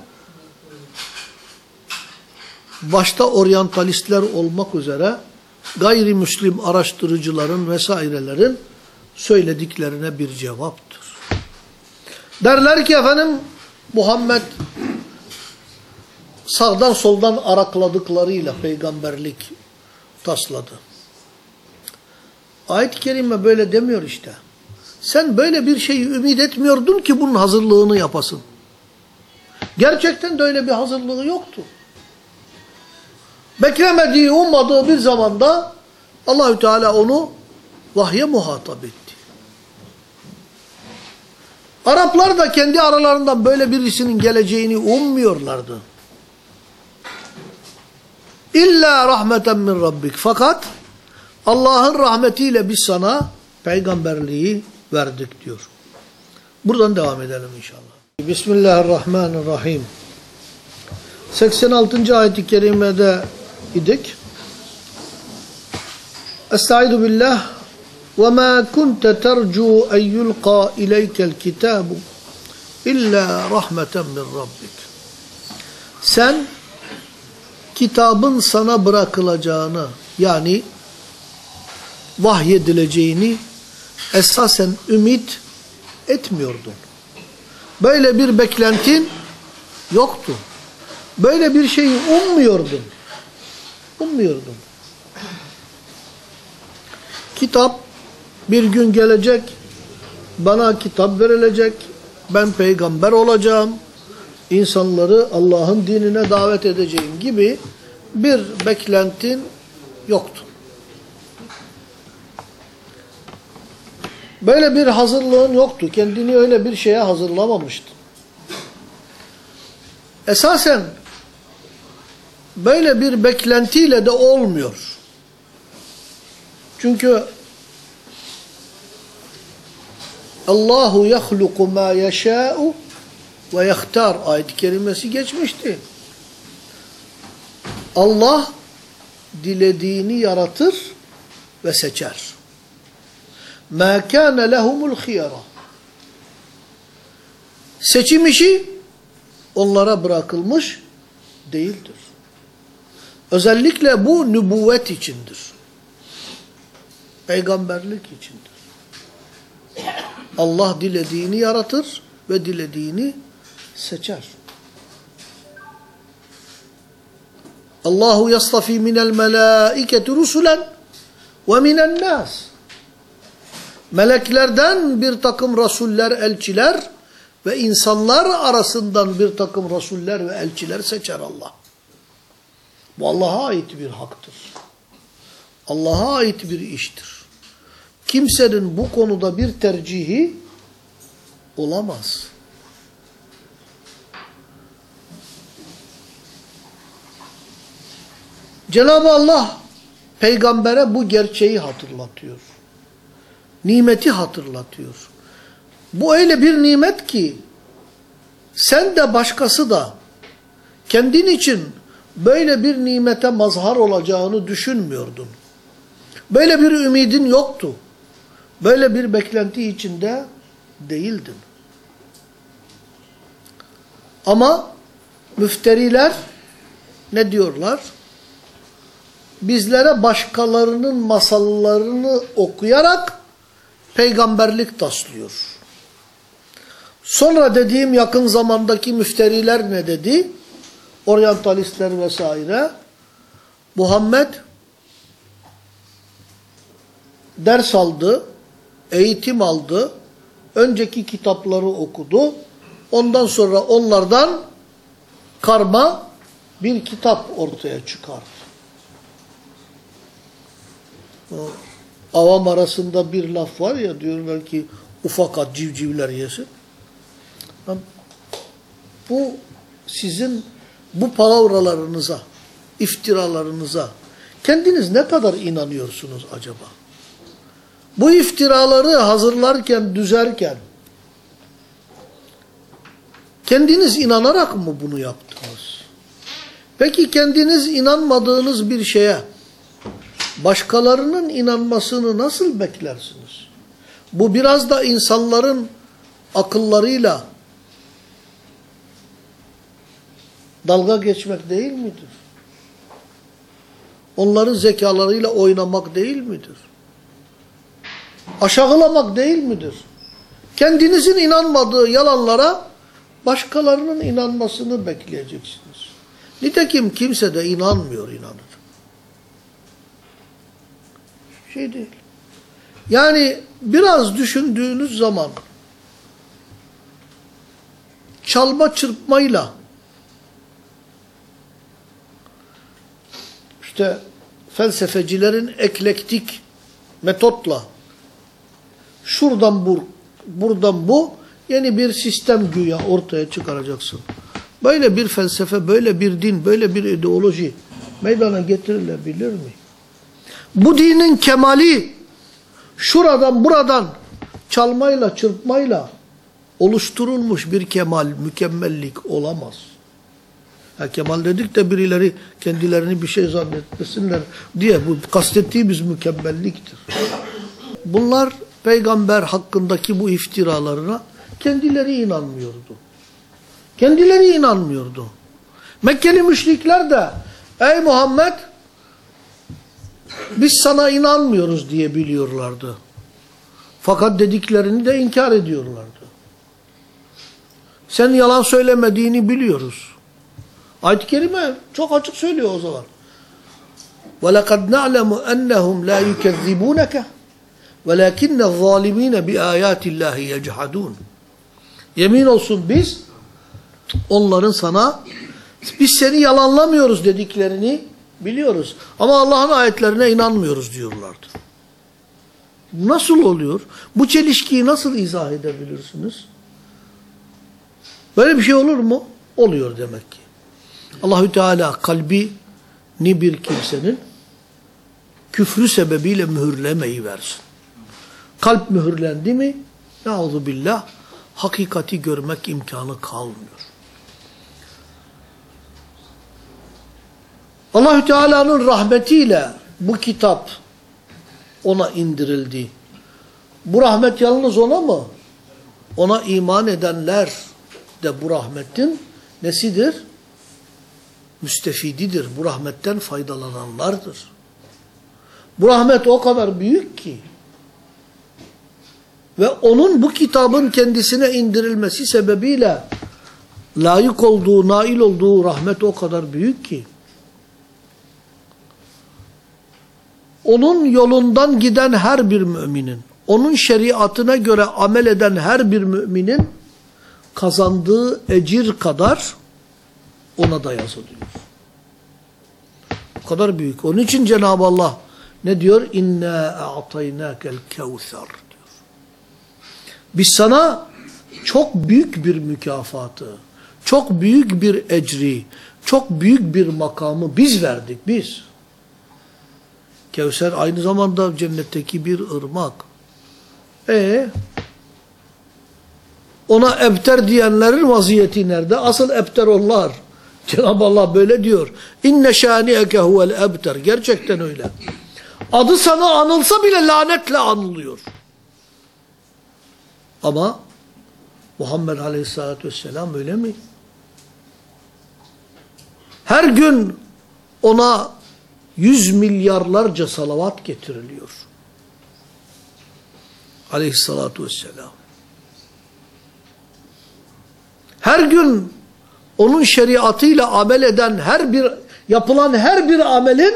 başta oryantalistler olmak üzere gayrimüslim araştırıcıların vesairelerin söylediklerine bir cevaptır. Derler ki efendim Muhammed sağdan soldan arakladıklarıyla peygamberlik tasladı. Ayet-i Kerime böyle demiyor işte. Sen böyle bir şeyi ümit etmiyordun ki bunun hazırlığını yapasın. Gerçekten de öyle bir hazırlığı yoktu. Beklemediği, ummadığı bir zamanda Allahü Teala onu vahye muhatap etti. Araplar da kendi aralarından böyle birisinin geleceğini ummuyorlardı. İlla rahmeten min rabbik. Fakat Allah'ın rahmetiyle biz sana peygamberliği verdik diyor. Buradan devam edelim inşallah. Bismillahirrahmanirrahim. 86. ayet-i kerimede idik. Estaizu billah. وَمَا كُنْتَ تَرْجُوا اَنْ يُلْقَى اِلَيْكَ الْكِتَابُ اِلَّا رَحْمَةً مِنْ رَبِّكَ Sen kitabın sana bırakılacağını yani vahyedileceğini esasen ümit etmiyordun. Böyle bir beklentin yoktu. Böyle bir şeyi ummuyordun. Ummuyordun. Kitap bir gün gelecek, bana kitap verilecek, ben peygamber olacağım, insanları Allah'ın dinine davet edeceğim gibi bir beklentin yoktu. Böyle bir hazırlığın yoktu. Kendini öyle bir şeye hazırlamamıştın. Esasen böyle bir beklentiyle de olmuyor. Çünkü Allahu yahluku ma yeşâ'u ve yahtar ayet-i kerimesi geçmişti. Allah dilediğini yaratır ve seçer. Ma kana lehumul khiyara. Seçim işi onlara bırakılmış değildir. Özellikle bu nübüvvet içindir. Peygamberlik içindir. Allah dilediğini yaratır ve dilediğini seçer. Allahu yastafi minel melaiketi rusulen ve minen nas. Meleklerden bir takım rasuller, elçiler ve insanlar arasından bir takım rasuller ve elçiler seçer Allah. Bu Allah'a ait bir haktır. Allah'a ait bir iştir. Kimsenin bu konuda bir tercihi olamaz. Cenab-ı Allah peygambere bu gerçeği hatırlatıyor. Nimeti hatırlatıyor. Bu öyle bir nimet ki sen de başkası da kendin için böyle bir nimete mazhar olacağını düşünmüyordun. Böyle bir ümidin yoktu. Böyle bir beklenti içinde değildin. Ama müfteriler ne diyorlar? Bizlere başkalarının masallarını okuyarak peygamberlik taslıyor. Sonra dediğim yakın zamandaki müfteriler ne dedi? Oryantalistler vesaire. Muhammed ders aldı, eğitim aldı, önceki kitapları okudu. Ondan sonra onlardan karma bir kitap ortaya çıkardı. Avam arasında bir laf var ya diyorlar ki ufakat civcivler yesin. Bu sizin bu palavralarınıza, iftiralarınıza kendiniz ne kadar inanıyorsunuz acaba? Bu iftiraları hazırlarken, düzerken kendiniz inanarak mı bunu yaptınız? Peki kendiniz inanmadığınız bir şeye başkalarının inanmasını nasıl beklersiniz? Bu biraz da insanların akıllarıyla dalga geçmek değil midir? Onların zekalarıyla oynamak değil midir? Aşağılamak değil midir? Kendinizin inanmadığı yalanlara başkalarının inanmasını bekleyeceksiniz. Nitekim kimse de inanmıyor inanır. Şey değil. Yani biraz düşündüğünüz zaman çalma çırpmayla işte felsefecilerin eklektik metotla şuradan bu, buradan bu yeni bir sistem güya ortaya çıkaracaksın. Böyle bir felsefe, böyle bir din, böyle bir ideoloji meydana getirilebilir mi? Bu dinin kemali şuradan buradan çalmayla çırpmayla oluşturulmuş bir kemal, mükemmellik olamaz. Ha, kemal dedik de birileri kendilerini bir şey zannetmesinler diye bu kastettiğimiz mükemmelliktir. Bunlar peygamber hakkındaki bu iftiralarına kendileri inanmıyordu. Kendileri inanmıyordu. Mekkeli müşrikler de ey Muhammed biz sana inanmıyoruz diye biliyorlardı. Fakat dediklerini de inkar ediyorlardı. Sen yalan söylemediğini biliyoruz. Ayet-i Kerime çok açık söylüyor o zaman. وَلَقَدْ نَعْلَمُ أَنَّهُمْ لَا يُكَذِّبُونَكَ وَلَكِنَّ الظَّالِم۪ينَ بِآيَاتِ اللّٰهِ يَجْحَدُونَ Yemin olsun biz onların sana biz seni yalanlamıyoruz dediklerini biliyoruz. Ama Allah'ın ayetlerine inanmıyoruz diyorlardı. Nasıl oluyor? Bu çelişkiyi nasıl izah edebilirsiniz? Böyle bir şey olur mu? Oluyor demek ki. Allahü Teala kalbini bir kimsenin küfrü sebebiyle mühürlemeyi versin. Kalp mühürlendi mi? Nauzu billah hakikati görmek imkanı kalmıyor. Allahü Teala'nın rahmetiyle bu kitap ona indirildi. Bu rahmet yalnız ona mı? Ona iman edenler de bu rahmetin nesidir? Müstefididir. Bu rahmetten faydalananlardır. Bu rahmet o kadar büyük ki ve onun bu kitabın kendisine indirilmesi sebebiyle layık olduğu, nail olduğu rahmet o kadar büyük ki onun yolundan giden her bir müminin, onun şeriatına göre amel eden her bir müminin kazandığı ecir kadar ona da yazılıyor. O kadar büyük. Onun için Cenab-ı Allah ne diyor? İnna a'taynâkel kevser. Biz sana çok büyük bir mükafatı, çok büyük bir ecri, çok büyük bir makamı biz verdik biz. Kevser aynı zamanda cennetteki bir ırmak. E ona ebter diyenlerin vaziyeti nerede? Asıl ebter onlar. Cenab-ı Allah böyle diyor. İnne şani'eke huvel ebter. Gerçekten öyle. Adı sana anılsa bile lanetle anılıyor. Ama Muhammed Aleyhisselatü Vesselam öyle mi? Her gün ona yüz milyarlarca salavat getiriliyor. Aleyhissalatu vesselam. Her gün onun şeriatıyla amel eden her bir, yapılan her bir amelin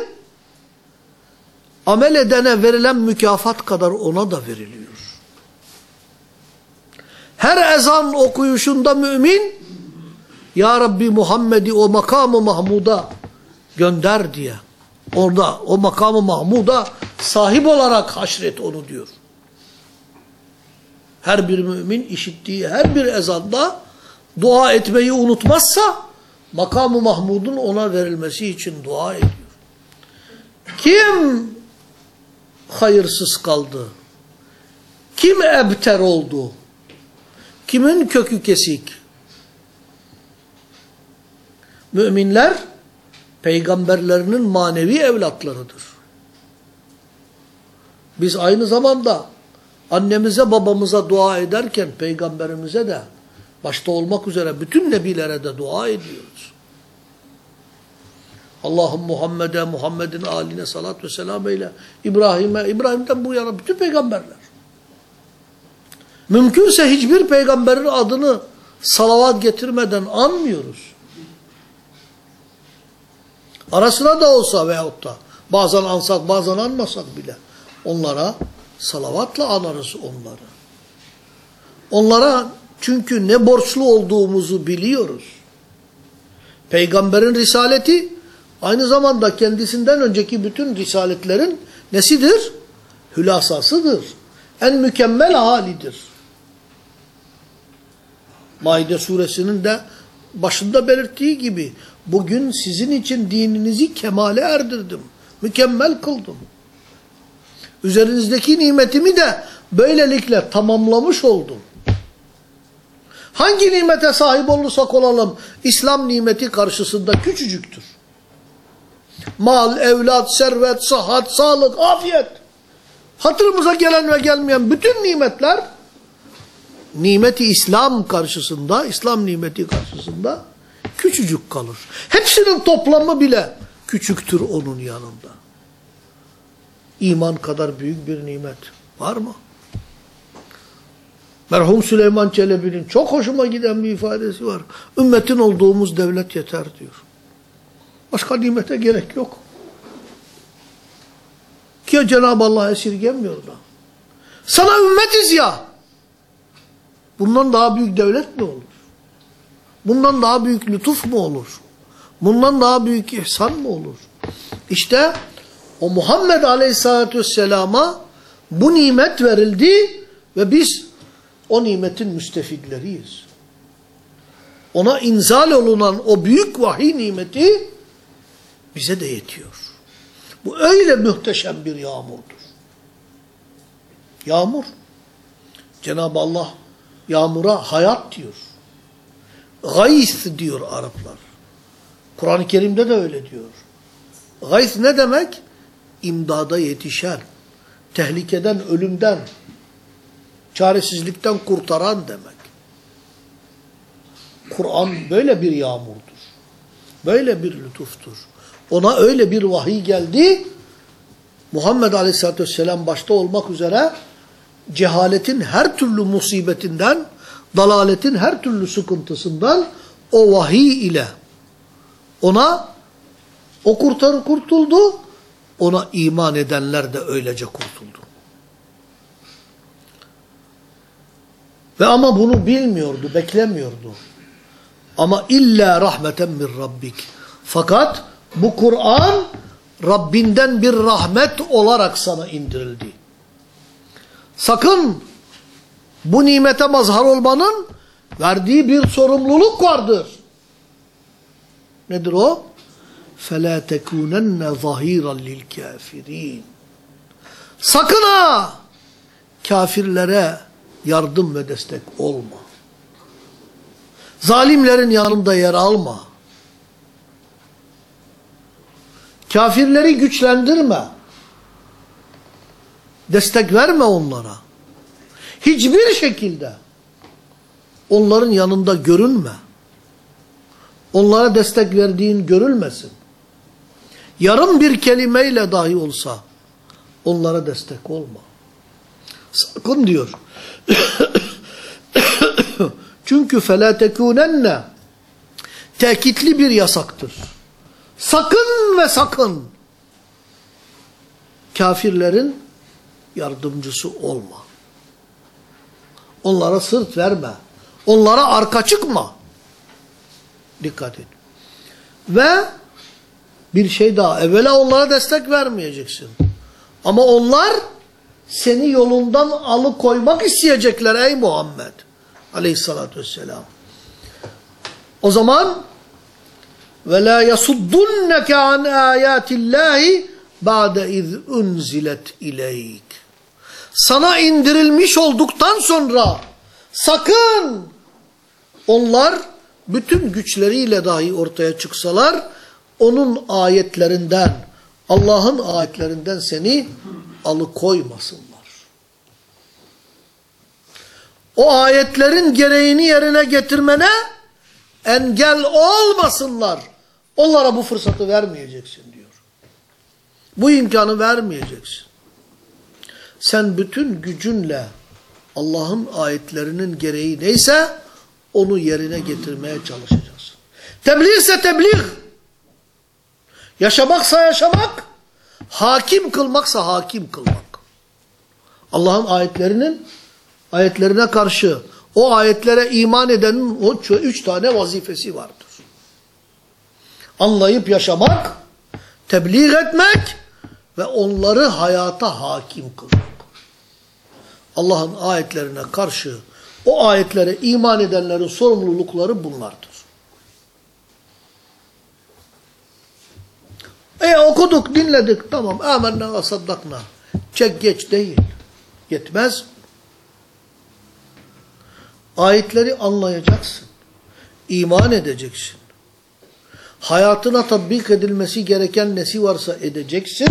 amel edene verilen mükafat kadar ona da veriliyor. Her ezan okuyuşunda mümin, Ya Rabbi Muhammed'i o makamı Mahmud'a gönder diye. Orada o makamı Mahmud'a sahip olarak haşret onu diyor. Her bir mümin işittiği her bir ezanda dua etmeyi unutmazsa makamı Mahmud'un ona verilmesi için dua ediyor. Kim hayırsız kaldı? Kim ebter oldu? Kimin kökü kesik? Müminler peygamberlerinin manevi evlatlarıdır. Biz aynı zamanda annemize babamıza dua ederken peygamberimize de başta olmak üzere bütün nebilere de dua ediyoruz. Allah'ım Muhammed'e, Muhammed'in aline salat ve selam eyle. İbrahim'e, İbrahim'den bu yana bütün peygamberler. Mümkünse hiçbir peygamberin adını salavat getirmeden anmıyoruz. Arasına da olsa veyahut da bazen ansak bazen anmasak bile onlara salavatla anarız onları. Onlara çünkü ne borçlu olduğumuzu biliyoruz. Peygamberin risaleti aynı zamanda kendisinden önceki bütün risaletlerin nesidir? Hülasasıdır. En mükemmel halidir. Maide suresinin de başında belirttiği gibi bugün sizin için dininizi kemale erdirdim. Mükemmel kıldım. Üzerinizdeki nimetimi de böylelikle tamamlamış oldum. Hangi nimete sahip olursak olalım İslam nimeti karşısında küçücüktür. Mal, evlat, servet, sıhhat, sağlık, afiyet. Hatırımıza gelen ve gelmeyen bütün nimetler nimeti İslam karşısında, İslam nimeti karşısında küçücük kalır. Hepsinin toplamı bile küçüktür onun yanında. İman kadar büyük bir nimet var mı? Merhum Süleyman Çelebi'nin çok hoşuma giden bir ifadesi var. Ümmetin olduğumuz devlet yeter diyor. Başka nimete gerek yok. Ki Cenab-ı Allah esirgemiyor da. Sana ümmetiz ya. Bundan daha büyük devlet mi olur? Bundan daha büyük lütuf mu olur? Bundan daha büyük ihsan mı olur? İşte o Muhammed Aleyhisselatü Vesselam'a bu nimet verildi ve biz o nimetin müstefidleriyiz. Ona inzal olunan o büyük vahiy nimeti bize de yetiyor. Bu öyle muhteşem bir yağmurdur. Yağmur. Cenab-ı Allah yağmura hayat diyor. Gays diyor Araplar. Kur'an-ı Kerim'de de öyle diyor. Gays ne demek? İmdada yetişen, tehlikeden, ölümden, çaresizlikten kurtaran demek. Kur'an böyle bir yağmurdur. Böyle bir lütuftur. Ona öyle bir vahiy geldi. Muhammed Aleyhisselatü Vesselam başta olmak üzere cehaletin her türlü musibetinden, dalaletin her türlü sıkıntısından o vahiy ile ona o kurtarı kurtuldu, ona iman edenler de öylece kurtuldu. Ve ama bunu bilmiyordu, beklemiyordu. Ama illa rahmeten min rabbik. Fakat bu Kur'an Rabbinden bir rahmet olarak sana indirildi. Sakın bu nimete mazhar olmanın verdiği bir sorumluluk vardır. Nedir o? فَلَا تَكُونَنَّ ظَهِيرًا لِلْكَافِرِينَ Sakın ha! Kafirlere yardım ve destek olma. Zalimlerin yanında yer alma. Kafirleri güçlendirme. Destek verme onlara. Hiçbir şekilde onların yanında görünme. Onlara destek verdiğin görülmesin. Yarım bir kelimeyle dahi olsa onlara destek olma. Sakın diyor. Çünkü فَلَا تَكُونَنَّ Tekitli bir yasaktır. Sakın ve sakın kafirlerin yardımcısı olma. Onlara sırt verme. Onlara arka çıkma. Dikkat et. Ve bir şey daha. Evvela onlara destek vermeyeceksin. Ama onlar seni yolundan alıkoymak isteyecekler ey Muhammed. Aleyhissalatü vesselam. O zaman ve la yasuddunke an ayatillahi ba'de iz unzilet ileyk. Sana indirilmiş olduktan sonra sakın onlar bütün güçleriyle dahi ortaya çıksalar onun ayetlerinden, Allah'ın ayetlerinden seni alıkoymasınlar. O ayetlerin gereğini yerine getirmene engel olmasınlar. Onlara bu fırsatı vermeyeceksin diyor. Bu imkanı vermeyeceksin. Sen bütün gücünle Allah'ın ayetlerinin gereği neyse onu yerine getirmeye çalışacaksın. Tebliğ ise tebliğ. Yaşamaksa yaşamak, hakim kılmaksa hakim kılmak. Allah'ın ayetlerinin ayetlerine karşı o ayetlere iman edenin o üç tane vazifesi vardır. Anlayıp yaşamak, tebliğ etmek ve onları hayata hakim kılmak. Allah'ın ayetlerine karşı o ayetlere iman edenlerin sorumlulukları bunlardır. E okuduk, dinledik, tamam. Amenna ve saddakna. Çek geç değil. Yetmez. Ayetleri anlayacaksın. İman edeceksin. Hayatına tatbik edilmesi gereken nesi varsa edeceksin.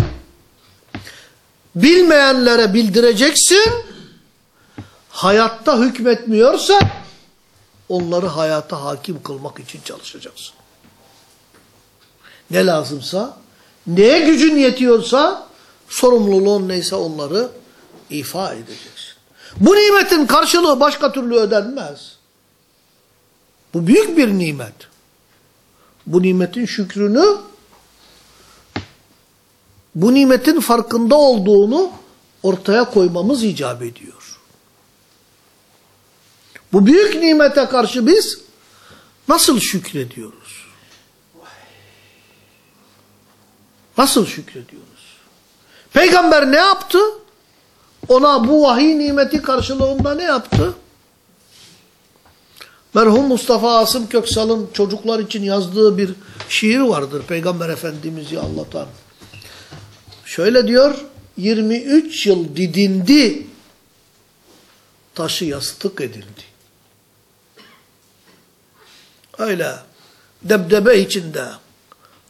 Bilmeyenlere bildireceksin. Hayatta hükmetmiyorsa onları hayata hakim kılmak için çalışacaksın. Ne lazımsa, neye gücün yetiyorsa, sorumluluğun neyse onları ifa edeceksin. Bu nimetin karşılığı başka türlü ödenmez. Bu büyük bir nimet. Bu nimetin şükrünü, bu nimetin farkında olduğunu ortaya koymamız icap ediyor. Bu büyük nimete karşı biz nasıl şükrediyoruz? Nasıl şükrediyoruz? Peygamber ne yaptı? Ona bu vahiy nimeti karşılığında ne yaptı? Merhum Mustafa Asım Köksal'ın çocuklar için yazdığı bir şiir vardır Peygamber Efendimiz'i anlatan. Şöyle diyor, 23 yıl didindi, taşı yastık edildi. Öyle debdebe içinde,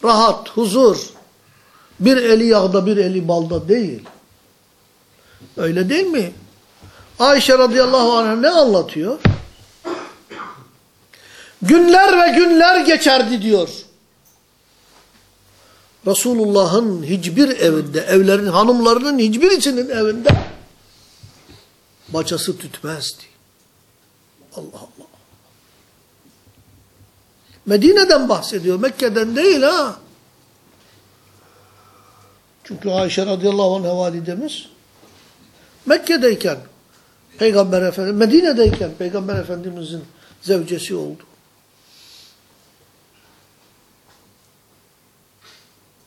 rahat, huzur, bir eli yağda bir eli balda değil. Öyle değil mi? Ayşe radıyallahu anh ne anlatıyor? Günler ve günler geçerdi diyor. Resulullah'ın hiçbir evinde, evlerin hanımlarının hiçbirisinin evinde bacası tütmezdi. Allah Allah. Medine'den bahsediyor, Mekke'den değil ha. Çünkü Ayşe radıyallahu anh validemiz Mekke'deyken Peygamber Efendimiz, Medine'deyken Peygamber Efendimizin zevcesi oldu.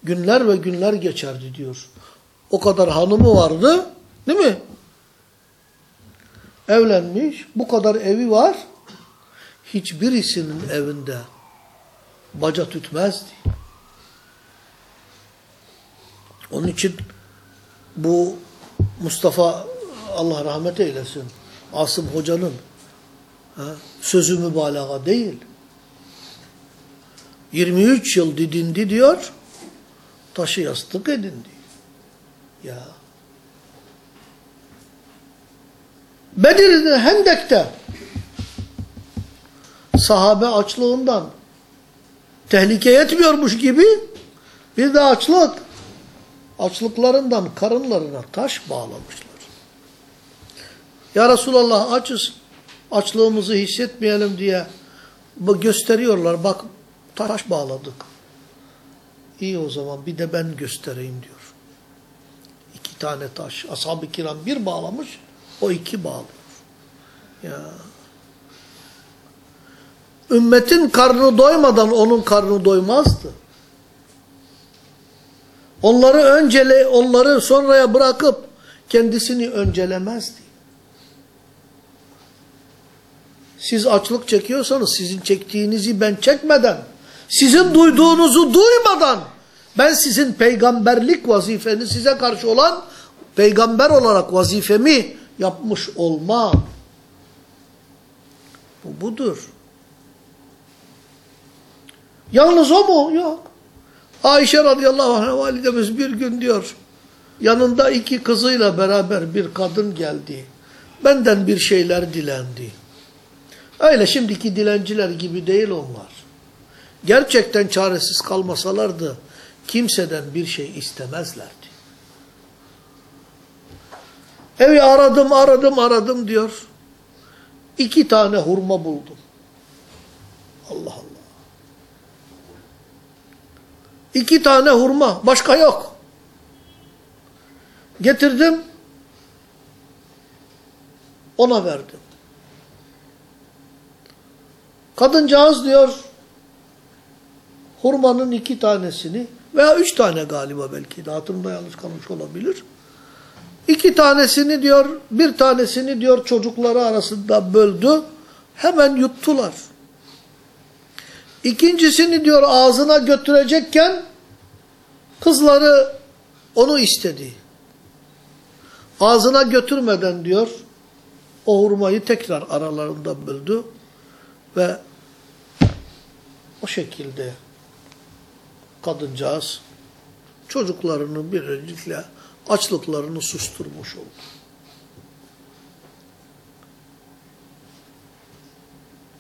Günler ve günler geçerdi diyor. O kadar hanımı vardı, değil mi? Evlenmiş, bu kadar evi var. Hiçbirisinin evinde baca tütmezdi. Onun için bu Mustafa Allah rahmet eylesin Asım Hoca'nın sözü mübalağa değil. 23 yıl didindi diyor, taşı yastık edindi. Ya. Bedir'de, Hendek'te sahabe açlığından tehlike yetmiyormuş gibi bir de açlık açlıklarından karınlarına taş bağlamışlar. Ya Resulallah açız, açlığımızı hissetmeyelim diye gösteriyorlar. Bak taş bağladık. İyi o zaman bir de ben göstereyim diyor. İki tane taş. Ashab-ı kiram bir bağlamış, o iki bağlıyor. Ya. Ümmetin karnı doymadan onun karnı doymazdı. Onları öncele, onları sonraya bırakıp kendisini öncelemezdi. Siz açlık çekiyorsanız sizin çektiğinizi ben çekmeden, sizin duyduğunuzu duymadan ben sizin peygamberlik vazifeni size karşı olan peygamber olarak vazifemi yapmış olmam. Bu budur. Yalnız o mu? Yok. Ayşe radıyallahu anh validemiz bir gün diyor, yanında iki kızıyla beraber bir kadın geldi. Benden bir şeyler dilendi. Öyle şimdiki dilenciler gibi değil onlar. Gerçekten çaresiz kalmasalardı kimseden bir şey istemezlerdi. Evi aradım, aradım, aradım diyor. İki tane hurma buldum. Allah Allah. İki tane hurma. Başka yok. Getirdim. ona verdim. Kadıncağız diyor hurmanın iki tanesini veya üç tane galiba belki de hatırımda yanlış kalmış olabilir. İki tanesini diyor, bir tanesini diyor çocukları arasında böldü. Hemen yuttular. İkincisini diyor ağzına götürecekken kızları onu istedi. Ağzına götürmeden diyor o hurmayı tekrar aralarında böldü ve o şekilde kadıncağız çocuklarını birlikte açlıklarını susturmuş oldu.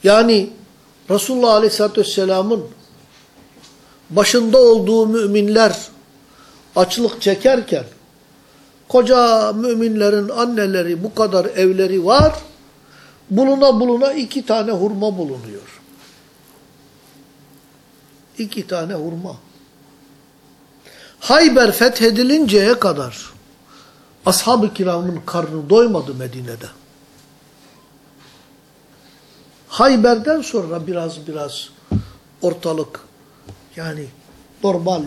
Yani Resulullah Aleyhisselatü Vesselam'ın başında olduğu müminler açlık çekerken koca müminlerin anneleri bu kadar evleri var buluna buluna iki tane hurma bulunuyor. İki tane hurma. Hayber fethedilinceye kadar ashab-ı kiramın karnı doymadı Medine'de. Hayber'den sonra biraz biraz ortalık yani normal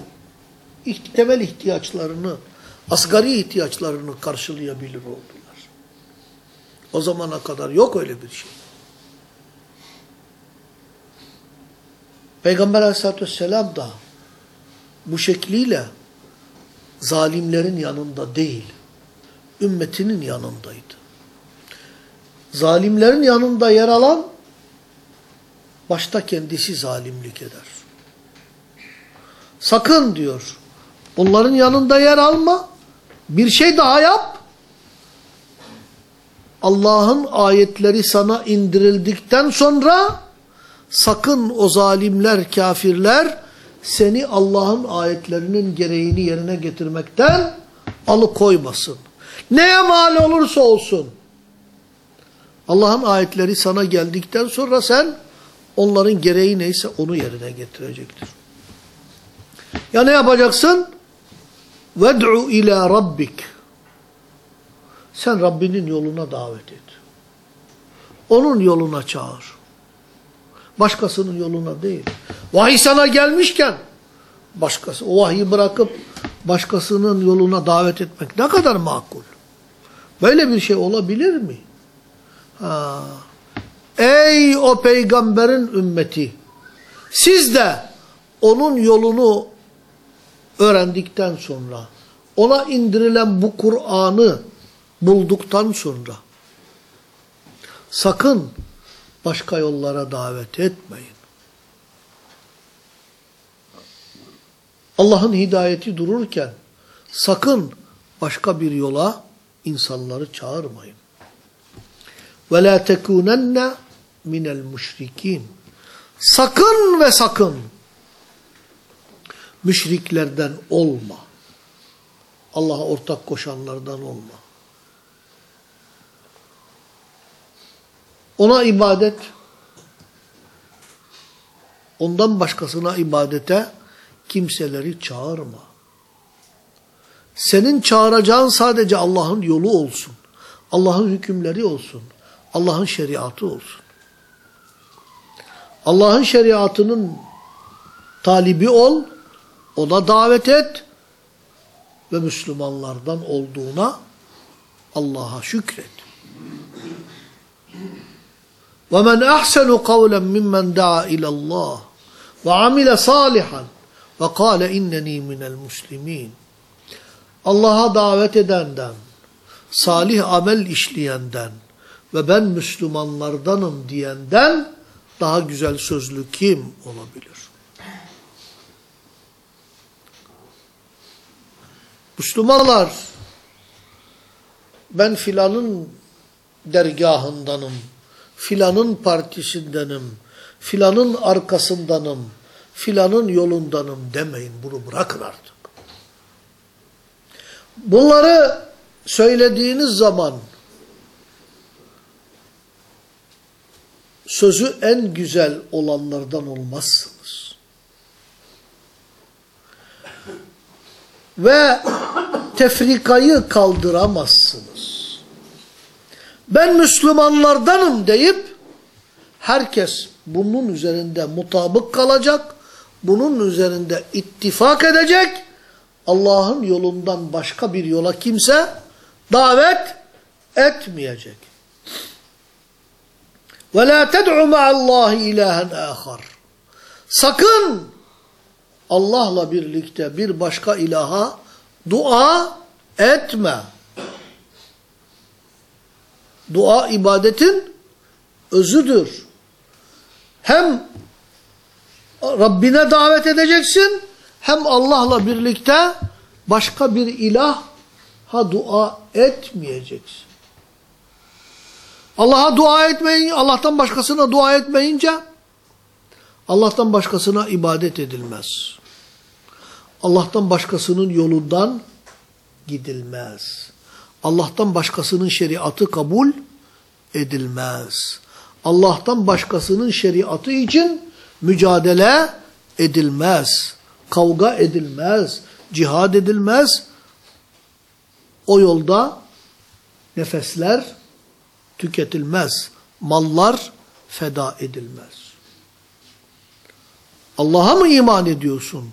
temel ihtiyaçlarını, asgari ihtiyaçlarını karşılayabilir oldular. O zamana kadar yok öyle bir şey. Peygamber aleyhissalatü vesselam da bu şekliyle zalimlerin yanında değil, ümmetinin yanındaydı. Zalimlerin yanında yer alan, başta kendisi zalimlik eder. Sakın diyor, bunların yanında yer alma, bir şey daha yap. Allah'ın ayetleri sana indirildikten sonra, sakın o zalimler, kafirler, seni Allah'ın ayetlerinin gereğini yerine getirmekten alıkoymasın. Neye mal olursa olsun. Allah'ın ayetleri sana geldikten sonra sen onların gereği neyse onu yerine getirecektir. Ya ne yapacaksın? Ved'u ila rabbik. Sen Rabbinin yoluna davet et. Onun yoluna çağır. Başkasının yoluna değil. Vahiy sana gelmişken başkası o vahyi bırakıp başkasının yoluna davet etmek ne kadar makul. Böyle bir şey olabilir mi? Ha. Ey o peygamberin ümmeti siz de onun yolunu öğrendikten sonra ona indirilen bu Kur'an'ı bulduktan sonra sakın başka yollara davet etmeyin. Allah'ın hidayeti dururken sakın başka bir yola insanları çağırmayın. وَلَا تَكُونَنَّ minel müşrikin. Sakın ve sakın müşriklerden olma. Allah'a ortak koşanlardan olma. Ona ibadet, ondan başkasına ibadete kimseleri çağırma. Senin çağıracağın sadece Allah'ın yolu olsun. Allah'ın hükümleri olsun. Allah'ın şeriatı olsun. Allah'ın şeriatının talibi ol, ona davet et ve Müslümanlardan olduğuna Allah'a şükret. وَمَنْ أَحْسَنُ قَوْلًا مِمَّنْ دَعَا إِلَى اللّٰهِ وَعَمِلَ صَالِحًا وَقَالَ اِنَّنِي مِنَ الْمُسْلِمِينَ Allah'a davet edenden, salih amel işleyenden ve ben Müslümanlardanım diyenden daha güzel sözlü kim olabilir? Müslümanlar, ben filanın dergahındanım, filanın partisindenim, filanın arkasındanım, filanın yolundanım demeyin. Bunu bırakın artık. Bunları söylediğiniz zaman sözü en güzel olanlardan olmazsınız. Ve tefrikayı kaldıramazsınız. ben Müslümanlardanım deyip herkes bunun üzerinde mutabık kalacak, bunun üzerinde ittifak edecek, Allah'ın yolundan başka bir yola kimse davet etmeyecek. Ve la ted'u ma'allahi ilahen ahar. Sakın Allah'la birlikte bir başka ilaha dua etme. Dua ibadetin özüdür. Hem Rabbine davet edeceksin hem Allah'la birlikte başka bir ilaha dua etmeyeceksin. Allah'a dua etmeyin, Allah'tan başkasına dua etmeyince Allah'tan başkasına ibadet edilmez. Allah'tan başkasının yolundan gidilmez. Allah'tan başkasının şeriatı kabul edilmez. Allah'tan başkasının şeriatı için mücadele edilmez. Kavga edilmez. Cihad edilmez. O yolda nefesler tüketilmez. Mallar feda edilmez. Allah'a mı iman ediyorsun?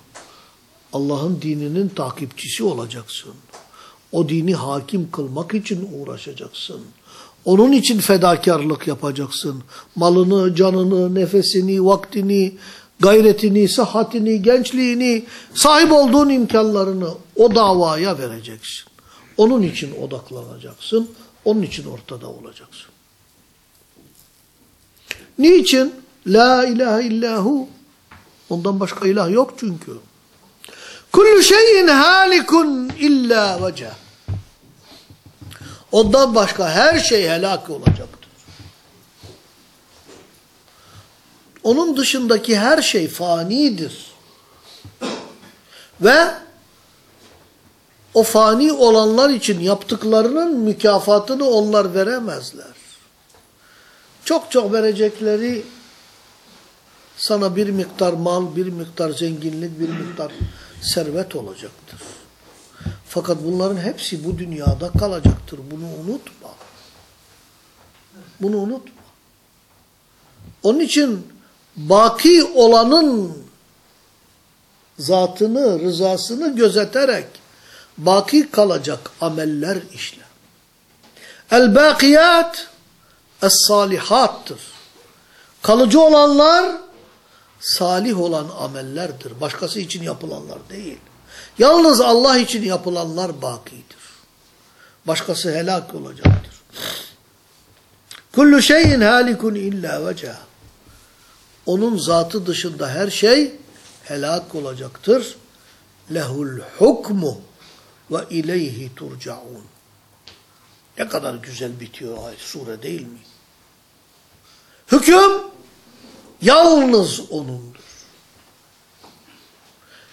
Allah'ın dininin takipçisi olacaksın. O dini hakim kılmak için uğraşacaksın. Onun için fedakarlık yapacaksın. Malını, canını, nefesini, vaktini, gayretini, sıhhatini, gençliğini, sahip olduğun imkanlarını o davaya vereceksin. Onun için odaklanacaksın. Onun için ortada olacaksın. Niçin? La ilahe illahu. Ondan başka ilah yok çünkü. Kullu şeyin halikun illa veceh. Ondan başka her şey helak olacaktır. Onun dışındaki her şey fanidir. Ve o fani olanlar için yaptıklarının mükafatını onlar veremezler. Çok çok verecekleri sana bir miktar mal, bir miktar zenginlik, bir miktar servet olacaktır. Fakat bunların hepsi bu dünyada kalacaktır. Bunu unutma. Bunu unutma. Onun için baki olanın zatını, rızasını gözeterek baki kalacak ameller işle. El-bakiyat es-salihattır. Kalıcı olanlar salih olan amellerdir. Başkası için yapılanlar değil. Yalnız Allah için yapılanlar bakidir. Başkası helak olacaktır. Kullu şeyin halikun illa veceh. Onun zatı dışında her şey helak olacaktır. Lehul hukmu ve ileyhi turcaun. Ne kadar güzel bitiyor sure değil mi? Hüküm yalnız O'nundur.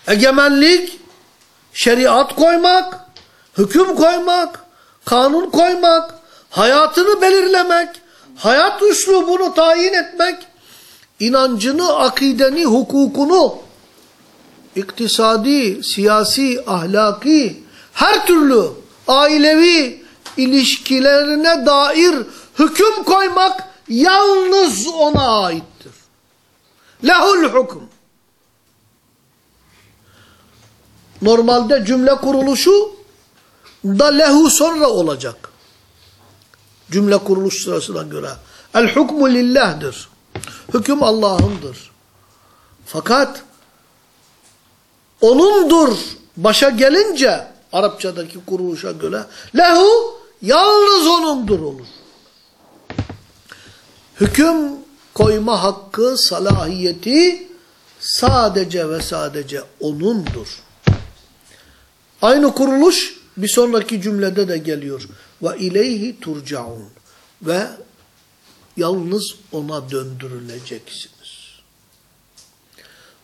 Egemenlik, şeriat koymak, hüküm koymak, kanun koymak, hayatını belirlemek, hayat üslubunu tayin etmek, inancını, akideni, hukukunu, iktisadi, siyasi, ahlaki, her türlü ailevi ilişkilerine dair hüküm koymak yalnız ona aittir. Lehul hüküm. Normalde cümle kuruluşu da lehu sonra olacak. Cümle kuruluş sırasına göre. El hukmu lillah'dır. Hüküm Allah'ındır. Fakat onundur başa gelince Arapçadaki kuruluşa göre lehu yalnız onundur olur. Hüküm koyma hakkı, salahiyeti sadece ve sadece onundur. Aynı kuruluş bir sonraki cümlede de geliyor. Ve ileyhi turcaun. Ve yalnız ona döndürüleceksiniz.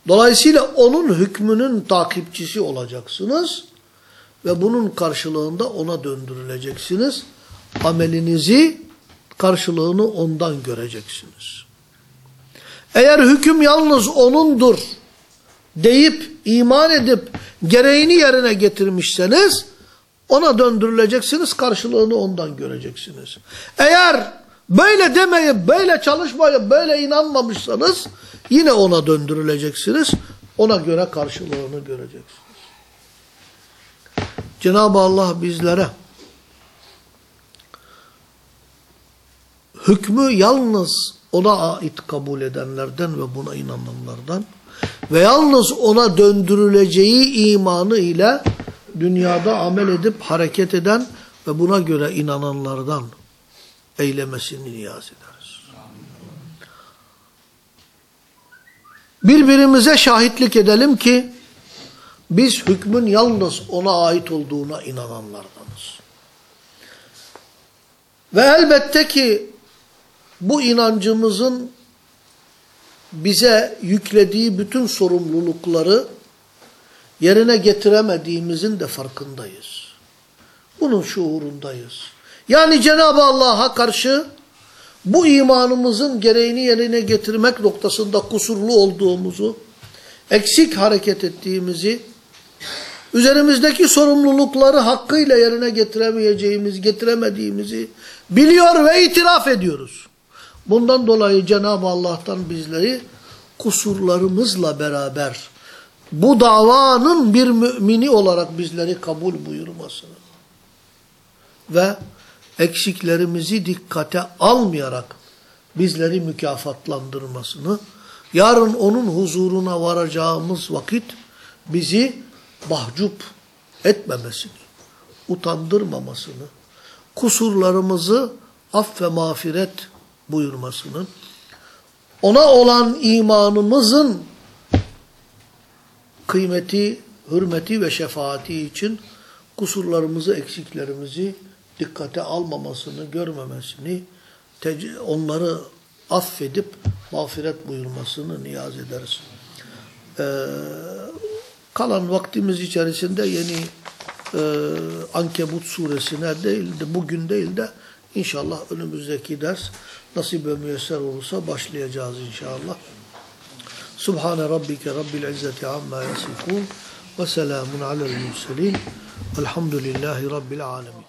Dolayısıyla onun hükmünün takipçisi olacaksınız ve bunun karşılığında ona döndürüleceksiniz. Amelinizi, karşılığını ondan göreceksiniz. Eğer hüküm yalnız onundur deyip, iman edip, gereğini yerine getirmişseniz, Ona döndürüleceksiniz, karşılığını ondan göreceksiniz. Eğer böyle demeyip, böyle çalışmayıp, böyle inanmamışsanız yine ona döndürüleceksiniz. Ona göre karşılığını göreceksiniz. Cenab-ı Allah bizlere hükmü yalnız ona ait kabul edenlerden ve buna inananlardan ve yalnız ona döndürüleceği imanı ile dünyada amel edip hareket eden ve buna göre inananlardan eylemesini niyaz ederiz. Birbirimize şahitlik edelim ki biz hükmün yalnız ona ait olduğuna inananlardanız. Ve elbette ki bu inancımızın bize yüklediği bütün sorumlulukları yerine getiremediğimizin de farkındayız. Bunun şuurundayız. Yani Cenab-ı Allah'a karşı bu imanımızın gereğini yerine getirmek noktasında kusurlu olduğumuzu, eksik hareket ettiğimizi, üzerimizdeki sorumlulukları hakkıyla yerine getiremeyeceğimiz, getiremediğimizi biliyor ve itiraf ediyoruz. Bundan dolayı Cenab-ı Allah'tan bizleri kusurlarımızla beraber bu davanın bir mümini olarak bizleri kabul buyurmasını ve eksiklerimizi dikkate almayarak bizleri mükafatlandırmasını, yarın onun huzuruna varacağımız vakit bizi mahcup etmemesini, utandırmamasını, kusurlarımızı aff ve mağfiret buyurmasını, ona olan imanımızın kıymeti, hürmeti ve şefaati için kusurlarımızı, eksiklerimizi dikkate almamasını, görmemesini, onları affedip mağfiret buyurmasını niyaz ederiz. Ee, kalan vaktimiz içerisinde yeni e, Ankebut suresine değil de bugün değil de inşallah önümüzdeki ders nasip ve müyesser olursa başlayacağız inşallah. Subhane rabbike rabbil izzeti amma yasifun ve selamun alel murselin velhamdülillahi rabbil alemin.